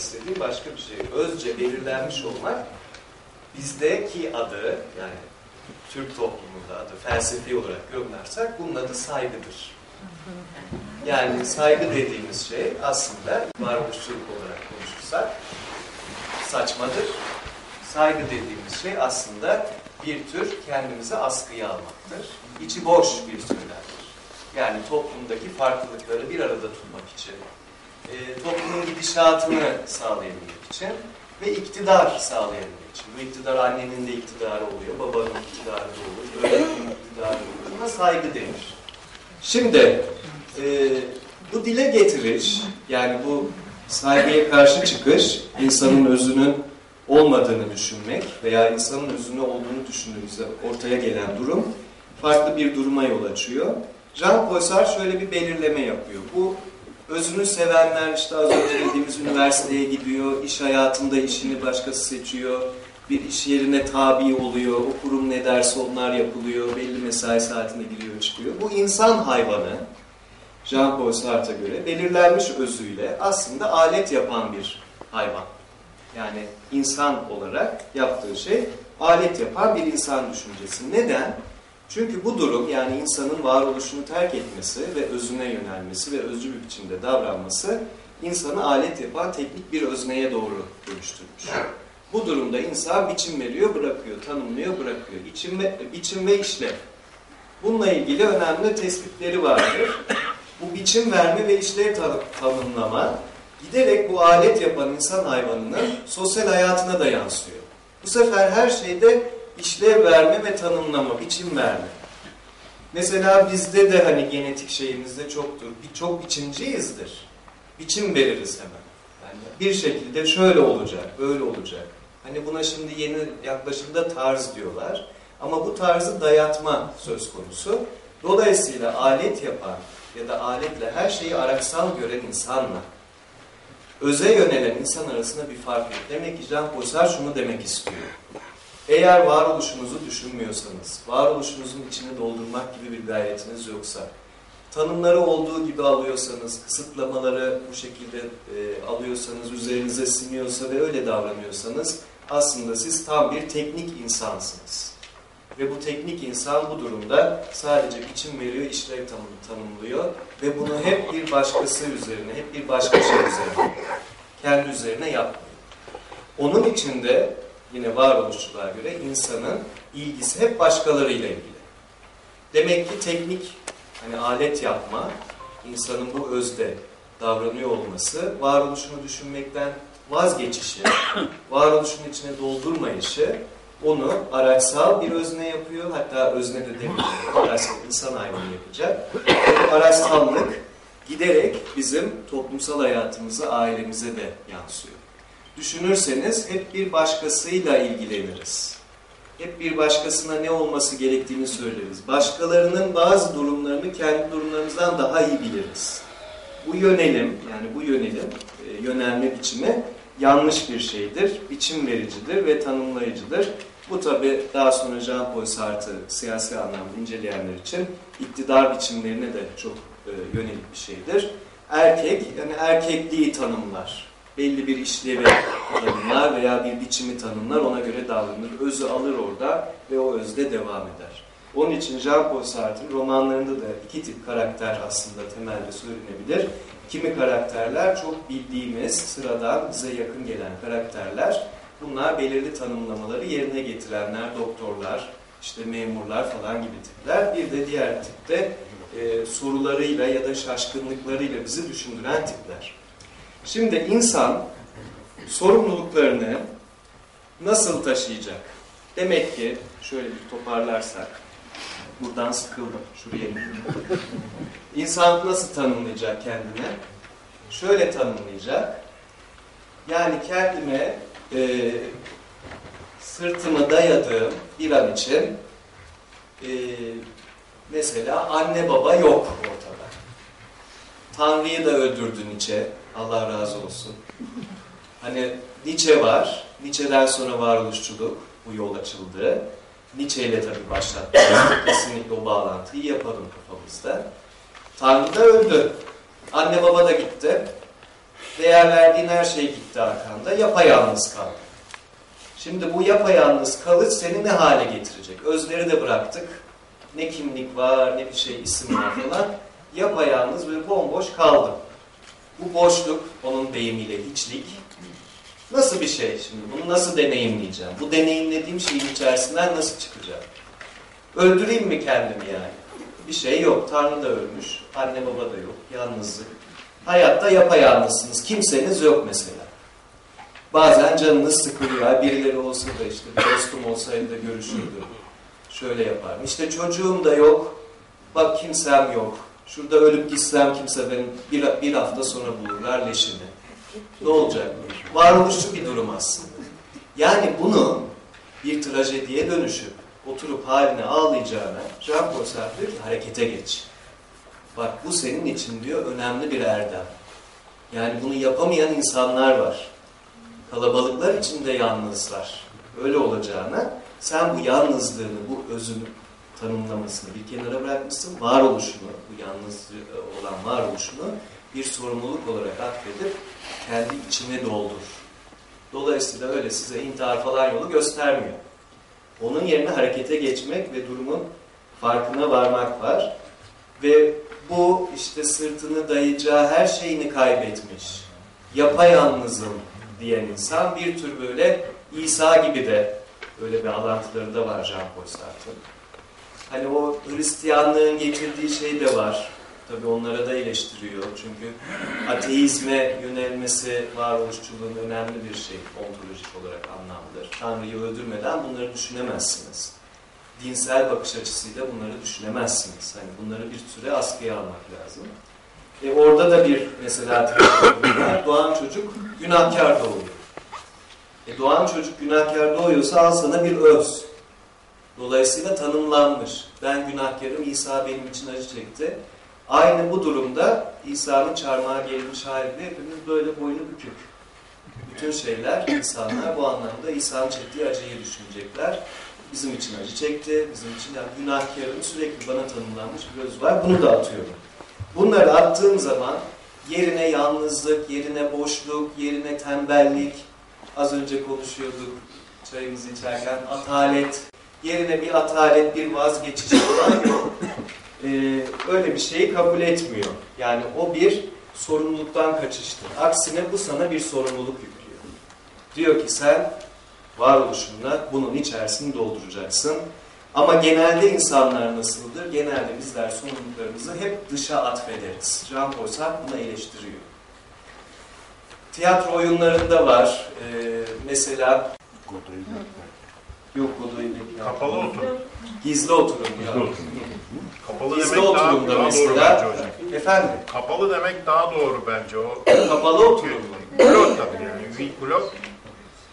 istediğim başka bir şey. Özce belirlenmiş olmak bizdeki adı yani Türk toplumunda adı felsefi olarak yorumlarsak bunun adı saygıdır. Yani saygı dediğimiz şey aslında varoluşçuluk olarak konuşursak saçmadır. Saygı dediğimiz şey aslında bir tür kendimizi askıya almaktır. İçi boş bir söylemdir. Yani toplumdaki farklılıkları bir arada tutmak için, e, toplumun gidişatını sağlayabilmek için ve iktidar sağlayabilmek için. Bu iktidar annenin de iktidarı oluyor, babanın iktidarı da olur, öğretmenin iktidarı olur. Buna saygı denir. Şimdi e, bu dile getiriş, yani bu saygıya karşı çıkış, insanın özünün olmadığını düşünmek veya insanın özünü olduğunu düşündüğümüzde ortaya gelen durum farklı bir duruma yol açıyor. Jean-Paul Sartre şöyle bir belirleme yapıyor. Bu özünü sevenler işte az önce dediğimiz üniversiteye gidiyor, iş hayatında işini başkası seçiyor, bir iş yerine tabi oluyor, o kurum ne derse onlar yapılıyor, belli mesai saatine giriyor çıkıyor. Bu insan hayvanı, Jean-Paul Sartre'a göre belirlenmiş özüyle aslında alet yapan bir hayvan. Yani insan olarak yaptığı şey alet yapan bir insan düşüncesi. Neden? Çünkü bu durum yani insanın varoluşunu terk etmesi ve özüne yönelmesi ve özcü bir biçimde davranması insanı alet yapan teknik bir özneye doğru dönüştürmüş. Bu durumda insan biçim veriyor, bırakıyor, tanımlıyor, bırakıyor. İçim ve, biçim ve işlev. Bununla ilgili önemli tespitleri vardır. Bu biçim verme ve işlev tanımlama giderek bu alet yapan insan hayvanının sosyal hayatına da yansıyor. Bu sefer her şeyde işlev verme ve tanımlama, biçim verme. Mesela bizde de hani genetik şeyimizde çoktur. Bir çok biçimciyizdir. Biçim veririz hemen. Yani bir şekilde şöyle olacak, böyle olacak. Hani buna şimdi yeni yaklaşımda tarz diyorlar. Ama bu tarzı dayatma söz konusu. Dolayısıyla alet yapan ya da aletle her şeyi araçsal gören insanla öze yönelen insan arasında bir fark yok. Demek ki Jean Paul şunu demek istiyor. Eğer varoluşunuzu düşünmüyorsanız, varoluşunuzun içini doldurmak gibi bir gayretiniz yoksa, tanımları olduğu gibi alıyorsanız, kısıtlamaları bu şekilde e, alıyorsanız, üzerinize siniyorsa ve öyle davranıyorsanız aslında siz tam bir teknik insansınız. Ve bu teknik insan bu durumda sadece biçim veriyor, işlev tanımlıyor ve bunu hep bir başkası üzerine, hep bir başka şey üzerine, kendi üzerine yapmıyor. Onun içinde yine varoluşçuluğa göre insanın ilgisi hep başkalarıyla ilgili. Demek ki teknik hani alet yapma, insanın bu özde davranıyor olması, varoluşunu düşünmekten vazgeçişi, varoluşun içine doldurmayışı onu araçsal bir özne yapıyor. Hatta özne de demiyor. İnsan hayvanı yapacak. Bu araçsallık giderek bizim toplumsal hayatımıza, ailemize de yansıyor. Düşünürseniz hep bir başkasıyla ilgileniriz. Hep bir başkasına ne olması gerektiğini söyleriz. Başkalarının bazı durumlarını kendi durumlarımızdan daha iyi biliriz. Bu yönelim, yani bu yönelim, e, yönelme biçimi yanlış bir şeydir, biçim vericidir ve tanımlayıcıdır. Bu tabi daha sonra Jean-Paul Sartre siyasi anlamda inceleyenler için iktidar biçimlerine de çok e, yönelik bir şeydir. Erkek, yani erkekliği tanımlar belli bir işlevi tanımlar veya bir biçimi tanımlar ona göre davranır. Özü alır orada ve o özde devam eder. Onun için Jean-Paul Sartre romanlarında da iki tip karakter aslında temelde söylenebilir. Kimi karakterler çok bildiğimiz, sıradan, bize yakın gelen karakterler. Bunlar belirli tanımlamaları yerine getirenler, doktorlar, işte memurlar falan gibi tipler. Bir de diğer tipte e, sorularıyla ya da şaşkınlıklarıyla bizi düşündüren tipler. Şimdi insan sorumluluklarını nasıl taşıyacak? Demek ki şöyle bir toparlarsak, buradan sıkıldım, şuraya İnsan nasıl tanımlayacak kendini? Şöyle tanımlayacak. Yani kendime e, sırtımı dayadığım bir an için e, mesela anne baba yok ortada. Tanrı'yı da öldürdü Nietzsche. Allah razı olsun. Hani Nietzsche var. Nietzsche'den sonra varoluşçuluk bu yol açıldı. Nietzsche ile tabii başlattı. Kesinlikle o bağlantıyı yapalım kafamızda. Tanrı da öldü. Anne baba da gitti. Değer verdiğin her şey gitti arkanda. Yapayalnız kaldın. Şimdi bu yapayalnız kalıç seni ne hale getirecek? Özleri de bıraktık. Ne kimlik var, ne bir şey isim var falan. Yapayalnız böyle bomboş kaldım. Bu boşluk, onun deyimiyle hiçlik. Nasıl bir şey şimdi? Bunu nasıl deneyimleyeceğim? Bu deneyimlediğim şeyin içerisinden nasıl çıkacağım? Öldüreyim mi kendimi yani? Bir şey yok. Tanrı da ölmüş. Anne baba da yok. Yalnızlık. Hayatta yapayalnızsınız. Kimseniz yok mesela. Bazen canınız sıkılıyor. Birileri olsa da işte bir dostum olsaydı da görüşürdüm. Şöyle yaparım. İşte çocuğum da yok. Bak kimsem yok. Şurada ölüp gitsem kimse benim bir, bir hafta sonra bulurlar leşini. Ne olacak? Varoluşçu bir durum aslında. Yani bunu bir trajediye dönüşüp oturup haline ağlayacağına Jean-Paul Sartre diyor ki harekete geç. Bak bu senin için diyor önemli bir erdem. Yani bunu yapamayan insanlar var. Kalabalıklar içinde yalnızlar. Öyle olacağına sen bu yalnızlığını, bu özünü tanımlamasını bir kenara bırakmışsın. Varoluşunu, bu yalnız olan varoluşunu bir sorumluluk olarak atfedip kendi içine doldur. Dolayısıyla öyle size intihar falan yolu göstermiyor. Onun yerine harekete geçmek ve durumun farkına varmak var. Ve bu işte sırtını dayayacağı her şeyini kaybetmiş. Yapayalnızım diyen insan bir tür böyle İsa gibi de öyle bir alantıları da var Jean-Paul Sartre'ın. Hani o Hristiyanlığın getirdiği şey de var. Tabi onlara da eleştiriyor. Çünkü ateizme yönelmesi varoluşçuluğun önemli bir şey. Ontolojik olarak anlamlıdır. Tanrı'yı öldürmeden bunları düşünemezsiniz. Dinsel bakış açısıyla bunları düşünemezsiniz. Hani bunları bir süre askıya almak lazım. E orada da bir mesela. Doğan çocuk günahkar doğuyor. E doğan çocuk günahkar doğuyorsa al sana bir öz. Dolayısıyla tanımlanmış. Ben günahkarım, İsa benim için acı çekti. Aynı bu durumda İsa'nın çarmıha gerilmiş halinde hepimiz böyle boynu bükük. Bütün şeyler, insanlar bu anlamda İsa'nın çektiği acıyı düşünecekler. Bizim için acı çekti, bizim için yani günahkarın sürekli bana tanımlanmış bir öz var. Bunu da atıyorum. Bunları attığım zaman yerine yalnızlık, yerine boşluk, yerine tembellik, az önce konuşuyorduk çayımızı içerken, atalet, yerine bir atalet, bir vazgeçiş falan yok. Ee, öyle bir şeyi kabul etmiyor. Yani o bir sorumluluktan kaçıştır. Aksine bu sana bir sorumluluk yüklüyor. Diyor ki sen varoluşunla bunun içerisini dolduracaksın. Ama genelde insanlar nasıldır? Genelde bizler sorumluluklarımızı hep dışa atfederiz. Jean-Paul Sartre bunu eleştiriyor. Tiyatro oyunlarında var. Ee, mesela Yok Godoy'u bekliyorum. Kapalı oturum. Gizli oturum ya. Kapalı Gizli demek daha, oturumda daha doğru mesela- bence hocam. Efendim? Kapalı demek daha doğru bence o. Kapalı oturum? Blok tabii yani. Blok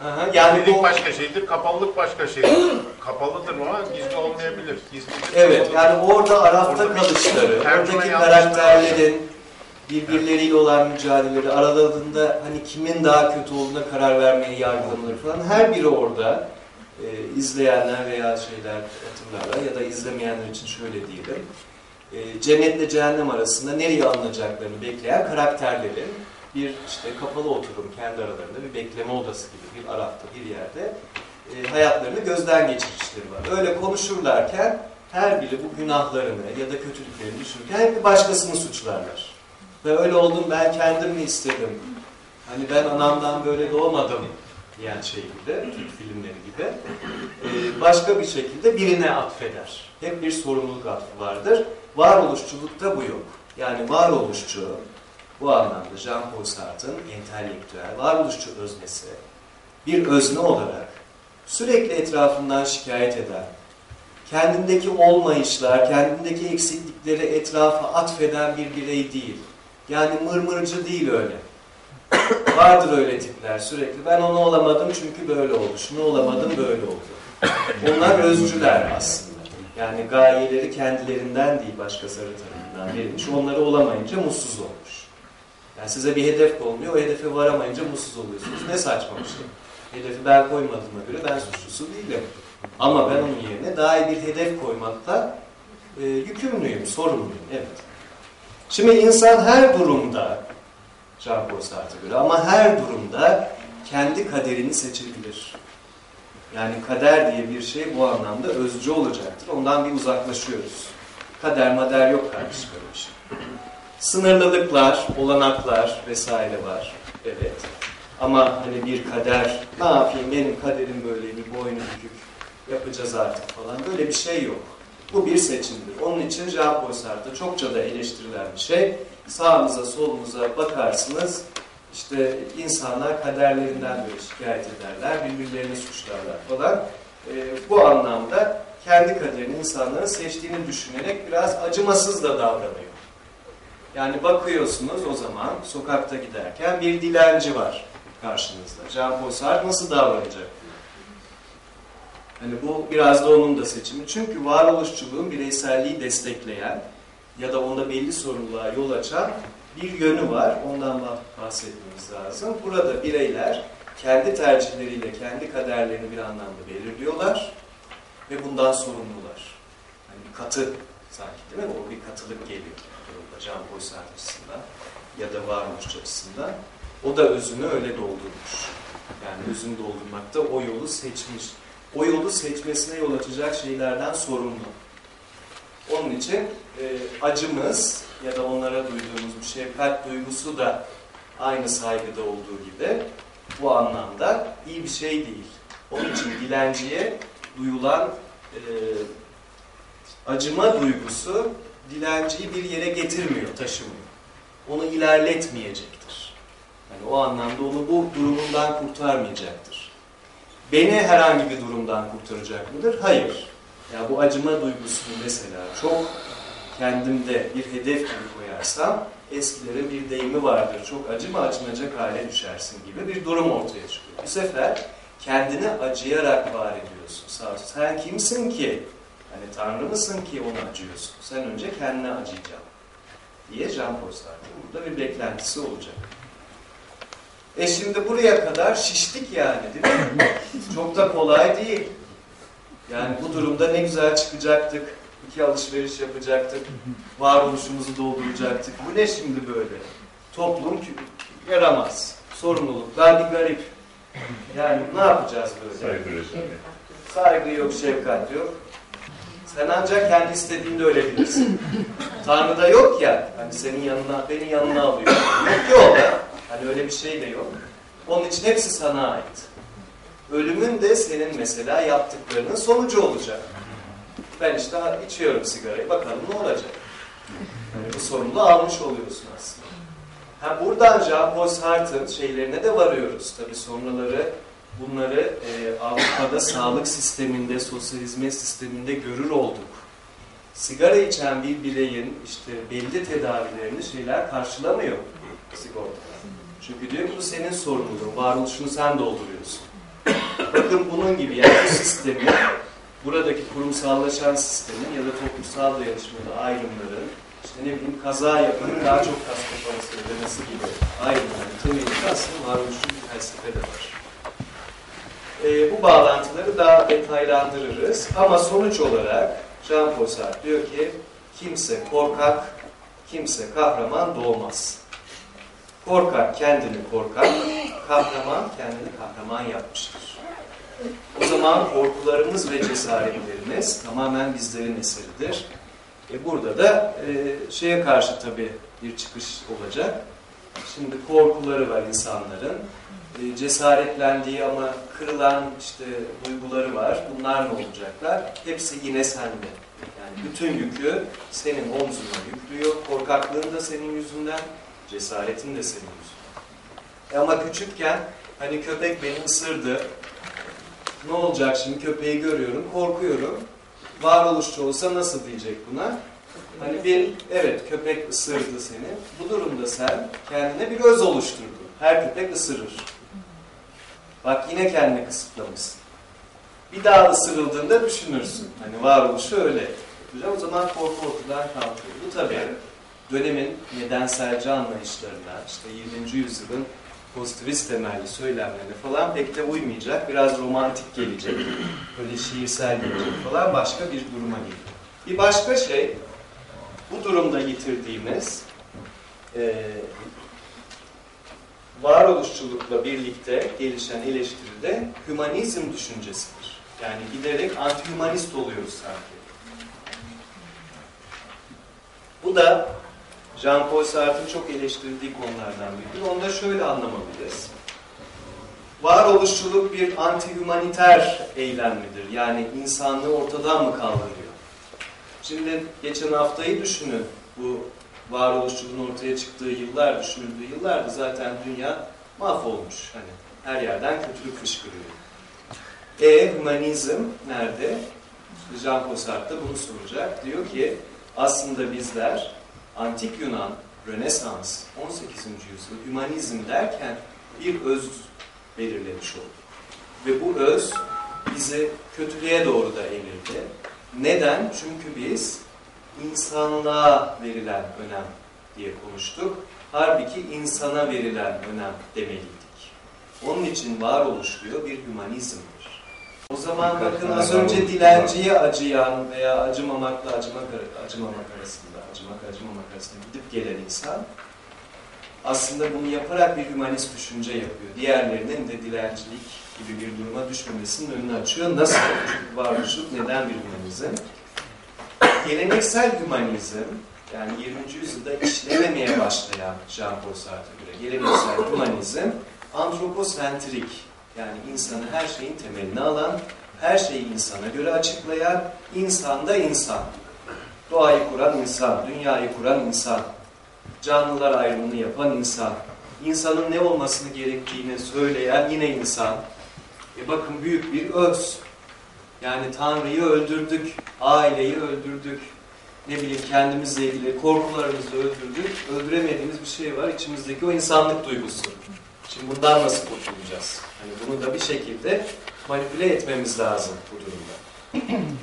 Aha, yani Gizlilik bu, başka şeydir, kapalılık başka şeydir. Kapalıdır ama gizli olmayabilir. Gizlidir, evet kapalıdır. yani orada arafta Oradaki kalışları, tercüme oradaki karakterlerin birbirleriyle olan mücadeleleri, aralarında hani kimin daha kötü olduğuna karar vermeye yargılamaları falan her biri orada e, izleyenler veya şeyler hatırlarlar ya da izlemeyenler için şöyle diyelim. E, cennetle cehennem arasında nereye alınacaklarını bekleyen karakterlerin bir işte kapalı oturum kendi aralarında bir bekleme odası gibi bir arafta bir yerde e, hayatlarını gözden geçirişleri var. Öyle konuşurlarken her biri bu günahlarını ya da kötülüklerini düşünürken hep bir başkasını suçlarlar. Ve öyle oldum ben kendim mi istedim? Hani ben anamdan böyle doğmadım diyen şey gibi, Türk filmleri gibi. Ee, başka bir şekilde birine atfeder. Hep bir sorumluluk atfı vardır. Varoluşçulukta bu yok. Yani varoluşçu bu anlamda Jean-Paul Sartre'ın entelektüel, varoluşçu öznesi bir özne olarak sürekli etrafından şikayet eden, kendindeki olmayışlar, kendindeki eksiklikleri etrafa atfeden bir birey değil. Yani mırmırcı değil öyle. Vardır öyle tipler sürekli. Ben onu olamadım çünkü böyle oldu. Şunu olamadım böyle oldu. Onlar özcüler aslında. Yani gayeleri kendilerinden değil başkası tarafından verilmiş. Onları olamayınca mutsuz olmuş. Yani size bir hedef konuluyor. O hedefe varamayınca mutsuz oluyorsunuz. Ne saçma bir şey. Hedefi ben koymadığıma göre ben suçlusu değilim. Ama ben onun yerine daha iyi bir hedef koymakla e, yükümlüyüm, sorumluyum. Evet. Şimdi insan her durumda Jean-Paul Sartre'a göre. Ama her durumda kendi kaderini seçebilir. Yani kader diye bir şey bu anlamda özcü olacaktır. Ondan bir uzaklaşıyoruz. Kader mader yok kardeşim böyle bir şey. Sınırlılıklar, olanaklar vesaire var. Evet. Ama hani bir kader, ne yapayım benim kaderim böyle bir boynu bükük yapacağız artık falan böyle bir şey yok. Bu bir seçimdir. Onun için Jean-Paul Sartre çokça da eleştirilen bir şey. Sağınıza solunuza bakarsınız işte insanlar kaderlerinden böyle şikayet ederler, birbirlerini suçlarlar falan. Ee, bu anlamda kendi kaderini insanların seçtiğini düşünerek biraz acımasız da davranıyor. Yani bakıyorsunuz o zaman sokakta giderken bir dilenci var karşınızda. Jean-Paul Sartre nasıl davranacak? Hani bu biraz da onun da seçimi. Çünkü varoluşçuluğun bireyselliği destekleyen ya da onda belli sorumluluğa yol açan bir yönü var. Ondan bahsetmemiz lazım. Burada bireyler kendi tercihleriyle kendi kaderlerini bir anlamda belirliyorlar ve bundan sorumlular. Yani bir katı sanki değil mi? O bir katılık geliyor durumda Can Sartre açısından ya da varoluş açısından. O da özünü öyle doldurmuş. Yani özünü doldurmakta o yolu seçmiş. O yolu seçmesine yol açacak şeylerden sorumlu. Onun için e, acımız ya da onlara duyduğumuz bir şefkat duygusu da aynı saygıda olduğu gibi bu anlamda iyi bir şey değil. Onun için dilenciye duyulan e, acıma duygusu dilenciyi bir yere getirmiyor, taşımıyor. Onu ilerletmeyecektir. Yani o anlamda onu bu durumundan kurtarmayacaktır. Beni herhangi bir durumdan kurtaracak mıdır? Hayır. Ya bu acıma duygusunu mesela çok kendimde bir hedef gibi koyarsam eskilerin bir deyimi vardır. Çok acıma acınacak hale düşersin gibi bir durum ortaya çıkıyor. Bu sefer kendini acıyarak var ediyorsun. Sen kimsin ki? Hani Tanrı mısın ki ona acıyorsun? Sen önce kendine acıyacaksın. Diye Jean Paul burada bir beklentisi olacak. E şimdi buraya kadar şiştik yani değil mi? Çok da kolay değil. Yani bu durumda ne güzel çıkacaktık. iki alışveriş yapacaktık. Varoluşumuzu dolduracaktık. Bu ne şimdi böyle? Toplum yaramaz. Sorumluluklar garip. Yani ne yapacağız böyle? Saygı Saygı yok, şefkat yok. Sen ancak kendi istediğinde ölebilirsin. Tanrı'da yok ya, hani senin yanına, beni yanına alıyor. Yok ki o da. Hani öyle bir şey de yok. Onun için hepsi sana ait. Ölümün de senin mesela yaptıklarının sonucu olacak. Ben işte içiyorum sigarayı, bakalım ne olacak. Yani bu sorumluluğu almış oluyorsun aslında. Ha buradan Jean-Paul Sartre'ın şeylerine de varıyoruz. Tabii sonraları bunları e, Avrupa'da sağlık sisteminde, sosyal hizmet sisteminde görür olduk. Sigara içen bir bireyin işte belli tedavilerini şeyler karşılamıyor sigorta. Çünkü diyor ki bu senin sorumluluğun, varoluşunu sen dolduruyorsun. Bakın bunun gibi yani bu sistemi, buradaki kurumsallaşan sistemin ya da toplumsal dayanışmada ayrımların, işte ne bileyim kaza yapanın daha çok kasko parası ödemesi gibi ayrımların temelinde aslında varoluşçu bir felsefe de var. E, bu bağlantıları daha detaylandırırız ama sonuç olarak Jean-Paul Sartre diyor ki kimse korkak, kimse kahraman doğmaz. Korkak kendini korkak, kahraman kendini kahraman yapmıştır. O zaman korkularımız ve cesaretlerimiz tamamen bizlerin eseridir. E burada da e, şeye karşı tabii bir çıkış olacak. Şimdi korkuları var insanların. E, cesaretlendiği ama kırılan işte duyguları var. Bunlar ne olacaklar? Hepsi yine sende. Yani bütün yükü senin omzuna yüklüyor. Korkaklığın da senin yüzünden, cesaretin de senin yüzünden. E ama küçükken hani köpek beni ısırdı. Ne olacak şimdi köpeği görüyorum, korkuyorum. Varoluşçu olsa nasıl diyecek buna? Hani bir, evet köpek ısırdı seni. Bu durumda sen kendine bir öz oluşturdun. Her köpek ısırır. Bak yine kendini kısıtlamışsın. Bir daha ısırıldığında düşünürsün. Hani varoluşu öyle. O zaman korku ortadan kalkıyor. Bu tabii dönemin nedenselci anlayışlarına, işte 20. yüzyılın pozitivist temelli söylemlerine falan pek de uymayacak. Biraz romantik gelecek. Böyle şiirsel gelecek falan başka bir duruma geliyor. Bir başka şey bu durumda yitirdiğimiz e, varoluşçulukla birlikte gelişen eleştiride hümanizm düşüncesidir. Yani giderek anti-hümanist oluyoruz sanki. Bu da Jean-Paul Sartre'ın çok eleştirildiği konulardan biridir. Onu da şöyle anlamalıyız. Varoluşçuluk bir anti-hümaniter eylem midir? Yani insanlığı ortadan mı kaldırıyor? Şimdi geçen haftayı düşünün. Bu varoluşçuluğun ortaya çıktığı yıllar, düşünüldüğü yıllarda zaten dünya mahvolmuş. Hani her yerden kötülük fışkırıyor. E hümanizm nerede? Jean-Paul Sartre bunu soracak. Diyor ki aslında bizler antik Yunan, Rönesans, 18. yüzyıl hümanizm derken bir öz belirlemiş olduk. Ve bu öz bizi kötülüğe doğru da evirdi. Neden? Çünkü biz insanlığa verilen önem diye konuştuk. Halbuki insana verilen önem demeliydik. Onun için varoluş diyor bir hümanizmdir. O zaman bakın az önce dilenciye acıyan veya acımamakla acımak, acımamak arasında, acımak acımamak arasında gidip gelen insan aslında bunu yaparak bir hümanist düşünce yapıyor. Diğerlerinin de dilencilik gibi bir duruma düşmemesinin önünü açıyor. Nasıl? Varoluşluk neden bir hümanizm? Geleneksel hümanizm, yani 20. yüzyılda işlememeye başlayan Jean-Paul Sartre'a göre geleneksel hümanizm antroposentrik, yani insanı her şeyin temelini alan, her şeyi insana göre açıklayan, insan da insan. Doğayı kuran insan, dünyayı kuran insan, canlılar ayrımını yapan insan, insanın ne olmasını gerektiğini söyleyen yine insan. E bakın büyük bir öz. Yani Tanrı'yı öldürdük, aileyi öldürdük, ne bileyim kendimizle ilgili korkularımızı öldürdük. Öldüremediğimiz bir şey var, içimizdeki o insanlık duygusu. Şimdi bundan nasıl kurtulacağız? Hani bunu da bir şekilde manipüle etmemiz lazım bu durumda.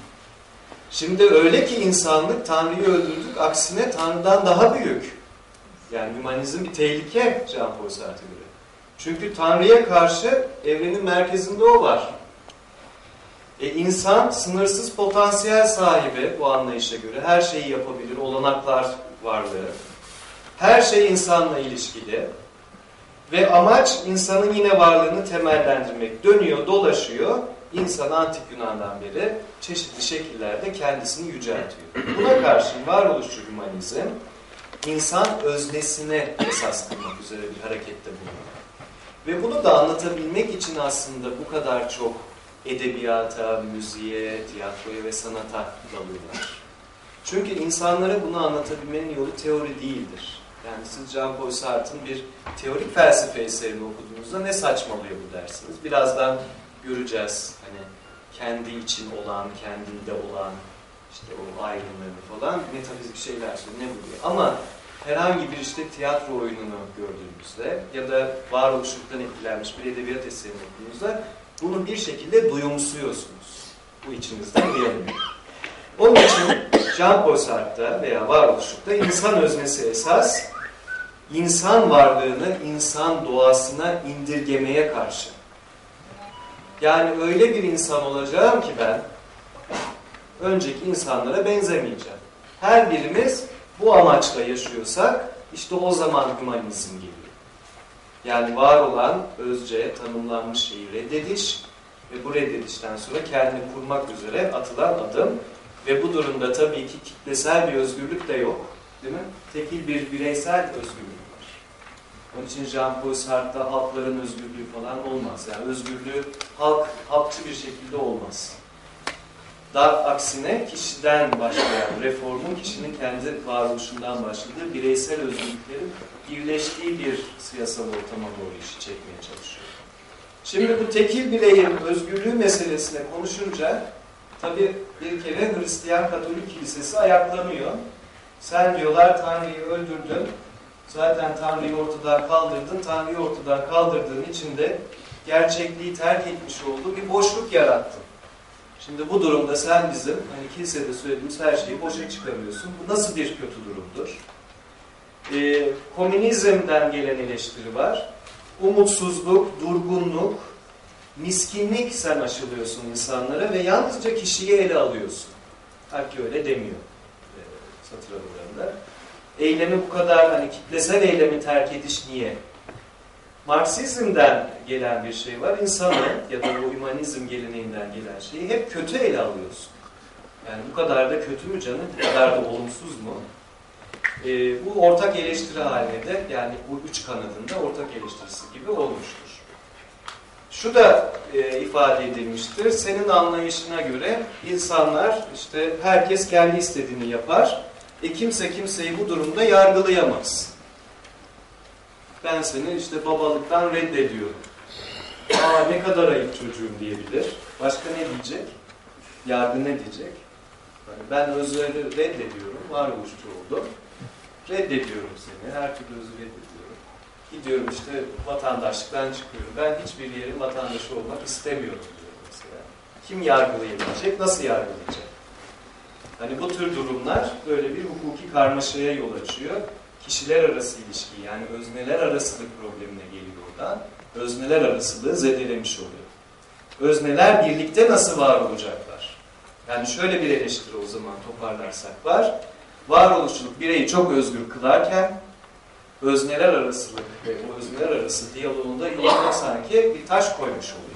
Şimdi öyle ki insanlık Tanrı'yı öldürdük, aksine Tanrı'dan daha büyük. Yani hümanizm bir tehlike Jean-Paul Sartre'a göre. Çünkü Tanrı'ya karşı evrenin merkezinde o var. E insan sınırsız potansiyel sahibi bu anlayışa göre. Her şeyi yapabilir, olanaklar varlığı. Her şey insanla ilişkili. Ve amaç insanın yine varlığını temellendirmek. Dönüyor, dolaşıyor. İnsan antik Yunan'dan beri çeşitli şekillerde kendisini yüceltiyor. Buna karşın varoluşçu hümanizm insan öznesine esas kılmak üzere bir harekette bulunuyor. Ve bunu da anlatabilmek için aslında bu kadar çok edebiyata, müziğe, tiyatroya ve sanata dalıyorlar. Çünkü insanlara bunu anlatabilmenin yolu teori değildir. Yani siz Jean-Paul Sartre'ın bir teorik felsefe eserini okuduğunuzda ne saçmalıyor bu dersiniz. Birazdan göreceğiz. Kendi için olan, kendinde olan işte o ayrımlarını falan metafizik şeyler. Ne buluyor? Ama herhangi bir işte tiyatro oyununu gördüğümüzde ya da varoluşluktan etkilenmiş bir edebiyat eserini okuduğunuzda bunu bir şekilde duyumsuyorsunuz. Bu içinizden uyanıyor. Onun için Jean-Paul Sartre'da veya varoluşlukta insan öznesi esas, insan varlığını insan doğasına indirgemeye karşı. Yani öyle bir insan olacağım ki ben, önceki insanlara benzemeyeceğim. Her birimiz bu amaçla yaşıyorsak, işte o zaman hümanizm geliyor. Yani var olan, özce tanımlanmış şeyi reddediş ve bu reddedişten sonra kendini kurmak üzere atılan adım ve bu durumda tabii ki kitlesel bir özgürlük de yok. Değil mi? Tekil bir bireysel özgürlük. Onun için Jean-Paul Sartre'da halkların özgürlüğü falan olmaz. Yani özgürlüğü halk, halkçı bir şekilde olmaz. Daha aksine kişiden başlayan reformun kişinin kendi varoluşundan başladığı bireysel özgürlüklerin birleştiği bir siyasal ortama doğru işi çekmeye çalışıyor. Şimdi bu tekil bireyin özgürlüğü meselesine konuşunca tabi bir kere Hristiyan Katolik Kilisesi ayaklanıyor. Sen diyorlar Tanrı'yı öldürdün. Zaten Tanrı'yı ortadan kaldırdın. Tanrı'yı ortadan kaldırdığın için de gerçekliği terk etmiş olduğu bir boşluk yarattın. Şimdi bu durumda sen bizim hani kilisede söylediğimiz her şeyi boşa çıkarıyorsun. Bu nasıl bir kötü durumdur? Ee, komünizmden gelen eleştiri var. Umutsuzluk, durgunluk, miskinlik sen aşılıyorsun insanlara ve yalnızca kişiyi ele alıyorsun. Halbuki öyle demiyor e, satır aralarında. Eylemi bu kadar hani kitlesel eylemi terk ediş niye? Marksizmden gelen bir şey var. İnsanı ya da bu humanizm geleneğinden gelen şeyi hep kötü ele alıyorsun. Yani bu kadar da kötü mü canım? Bu kadar da olumsuz mu? Ee, bu ortak eleştiri haline de yani bu üç kanadında ortak eleştirisi gibi olmuştur. Şu da e, ifade edilmiştir. Senin anlayışına göre insanlar işte herkes kendi istediğini yapar. E kimse kimseyi bu durumda yargılayamaz. Ben seni işte babalıktan reddediyorum. Aa ne kadar ayıp çocuğum diyebilir. Başka ne diyecek? Yargı ne diyecek? Yani ben özleri reddediyorum. Varoluşçu oldum. Reddediyorum seni. Her türlü özü reddediyorum. Gidiyorum işte vatandaşlıktan çıkıyorum. Ben hiçbir yerin vatandaşı olmak istemiyorum diyor mesela. Kim yargılayabilecek? Nasıl yargılayacak? Hani bu tür durumlar böyle bir hukuki karmaşaya yol açıyor. Kişiler arası ilişki yani özneler arasılık problemine geliyor oradan. Özneler arasılığı zedelemiş oluyor. Özneler birlikte nasıl var olacaklar? Yani şöyle bir eleştiri o zaman toparlarsak var. Varoluşçuluk bireyi çok özgür kılarken özneler arasılık ve o özneler arası diyaloğunda yanına sanki bir taş koymuş oluyor.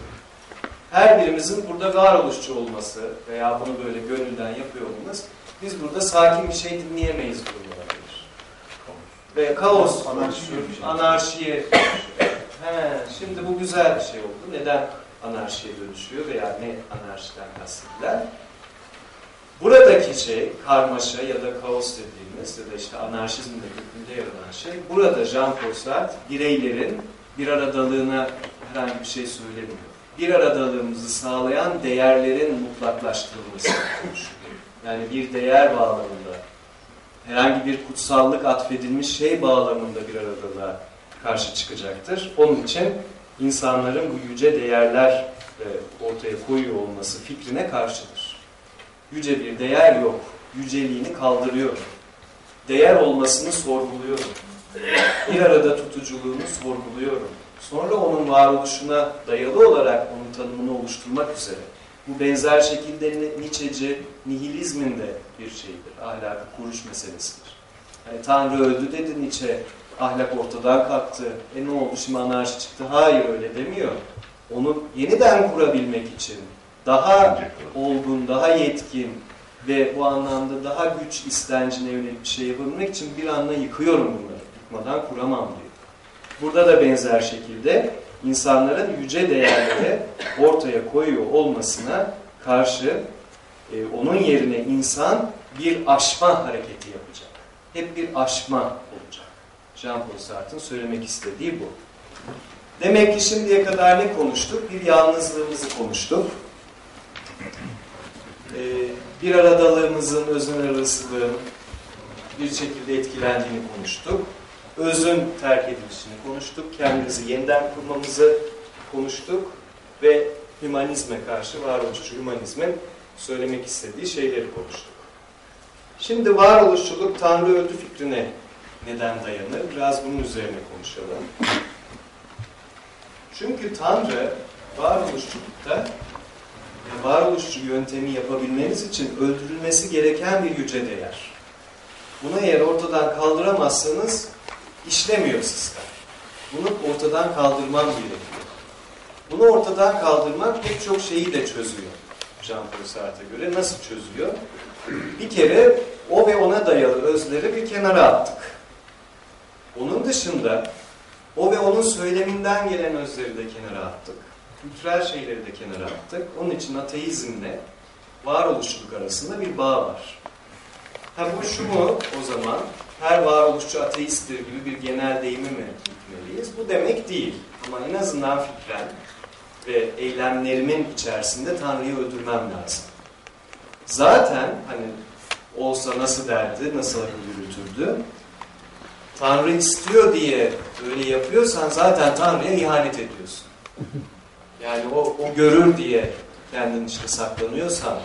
Her birimizin burada varoluşçu olması veya bunu böyle gönülden yapıyor olmamız biz burada sakin bir şey dinleyemeyiz durumu olabilir. Ve kaos, şey. anarşiye He, şimdi bu güzel bir şey oldu. Neden anarşiye dönüşüyor veya ne anarşiden kastedilen? Buradaki şey, karmaşa ya da kaos dediğimiz ya da işte anarşizmin de kökünde yer alan şey, burada Jean-Paul Sartre bireylerin bir aradalığına herhangi bir şey söylemiyor. Bir aradalığımızı sağlayan değerlerin mutlaklaştırılması. Yani bir değer bağlamında, herhangi bir kutsallık atfedilmiş şey bağlamında bir aradalığa karşı çıkacaktır. Onun için insanların bu yüce değerler e, ortaya koyuyor olması fikrine karşıdır. Yüce bir değer yok. Yüceliğini kaldırıyorum. Değer olmasını sorguluyorum. Bir arada tutuculuğunu sorguluyorum. Sonra onun varoluşuna dayalı olarak onun tanımını oluşturmak üzere. Bu benzer şekilde Nietzscheci nihilizmin de bir şeyidir. Ahlakı kuruş meselesidir. Yani Tanrı öldü dedi Nietzsche, ahlak ortadan kalktı. E ne oldu şimdi anarşi çıktı? Hayır öyle demiyor. Onu yeniden kurabilmek için daha olgun, daha yetkin ve bu anlamda daha güç istencine yönelik bir şey yapabilmek için bir anda yıkıyorum bunları. Yıkmadan kuramam diyor. Burada da benzer şekilde insanların yüce değerleri ortaya koyuyor olmasına karşı e, onun yerine insan bir aşma hareketi yapacak. Hep bir aşma olacak. Jean-Paul Sartre'ın söylemek istediği bu. Demek ki şimdiye kadar ne konuştuk? Bir yalnızlığımızı konuştuk. Ee, bir aradalığımızın, özün arasılığın bir şekilde etkilendiğini konuştuk. Özün terk edilişini konuştuk. Kendimizi yeniden kurmamızı konuştuk. Ve hümanizme karşı, varoluşçu hümanizmin söylemek istediği şeyleri konuştuk. Şimdi varoluşçuluk Tanrı öldü fikrine neden dayanır? Biraz bunun üzerine konuşalım. Çünkü Tanrı varoluşçulukta varoluşçu yöntemi yapabilmeniz için öldürülmesi gereken bir yüce değer. Bunu eğer ortadan kaldıramazsanız işlemiyor sistem. Bunu ortadan kaldırmam gerekiyor. Bunu ortadan kaldırmak pek çok şeyi de çözüyor. Jean-Paul Sartre'a göre nasıl çözüyor? Bir kere o ve ona dayalı özleri bir kenara attık. Onun dışında o ve onun söyleminden gelen özleri de kenara attık. Kültürel şeyleri de kenara attık. Onun için ateizmle varoluşçuluk arasında bir bağ var. Ha bu şu mu o zaman? Her varoluşçu ateisttir gibi bir genel deyimi mi gitmeliyiz? Bu demek değil. Ama en azından fikren ve eylemlerimin içerisinde Tanrı'yı öldürmem lazım. Zaten hani olsa nasıl derdi, nasıl yürütürdü? Tanrı istiyor diye öyle yapıyorsan zaten Tanrı'ya ihanet ediyorsun. Yani o, o görür diye kendin işte saklanıyorsan,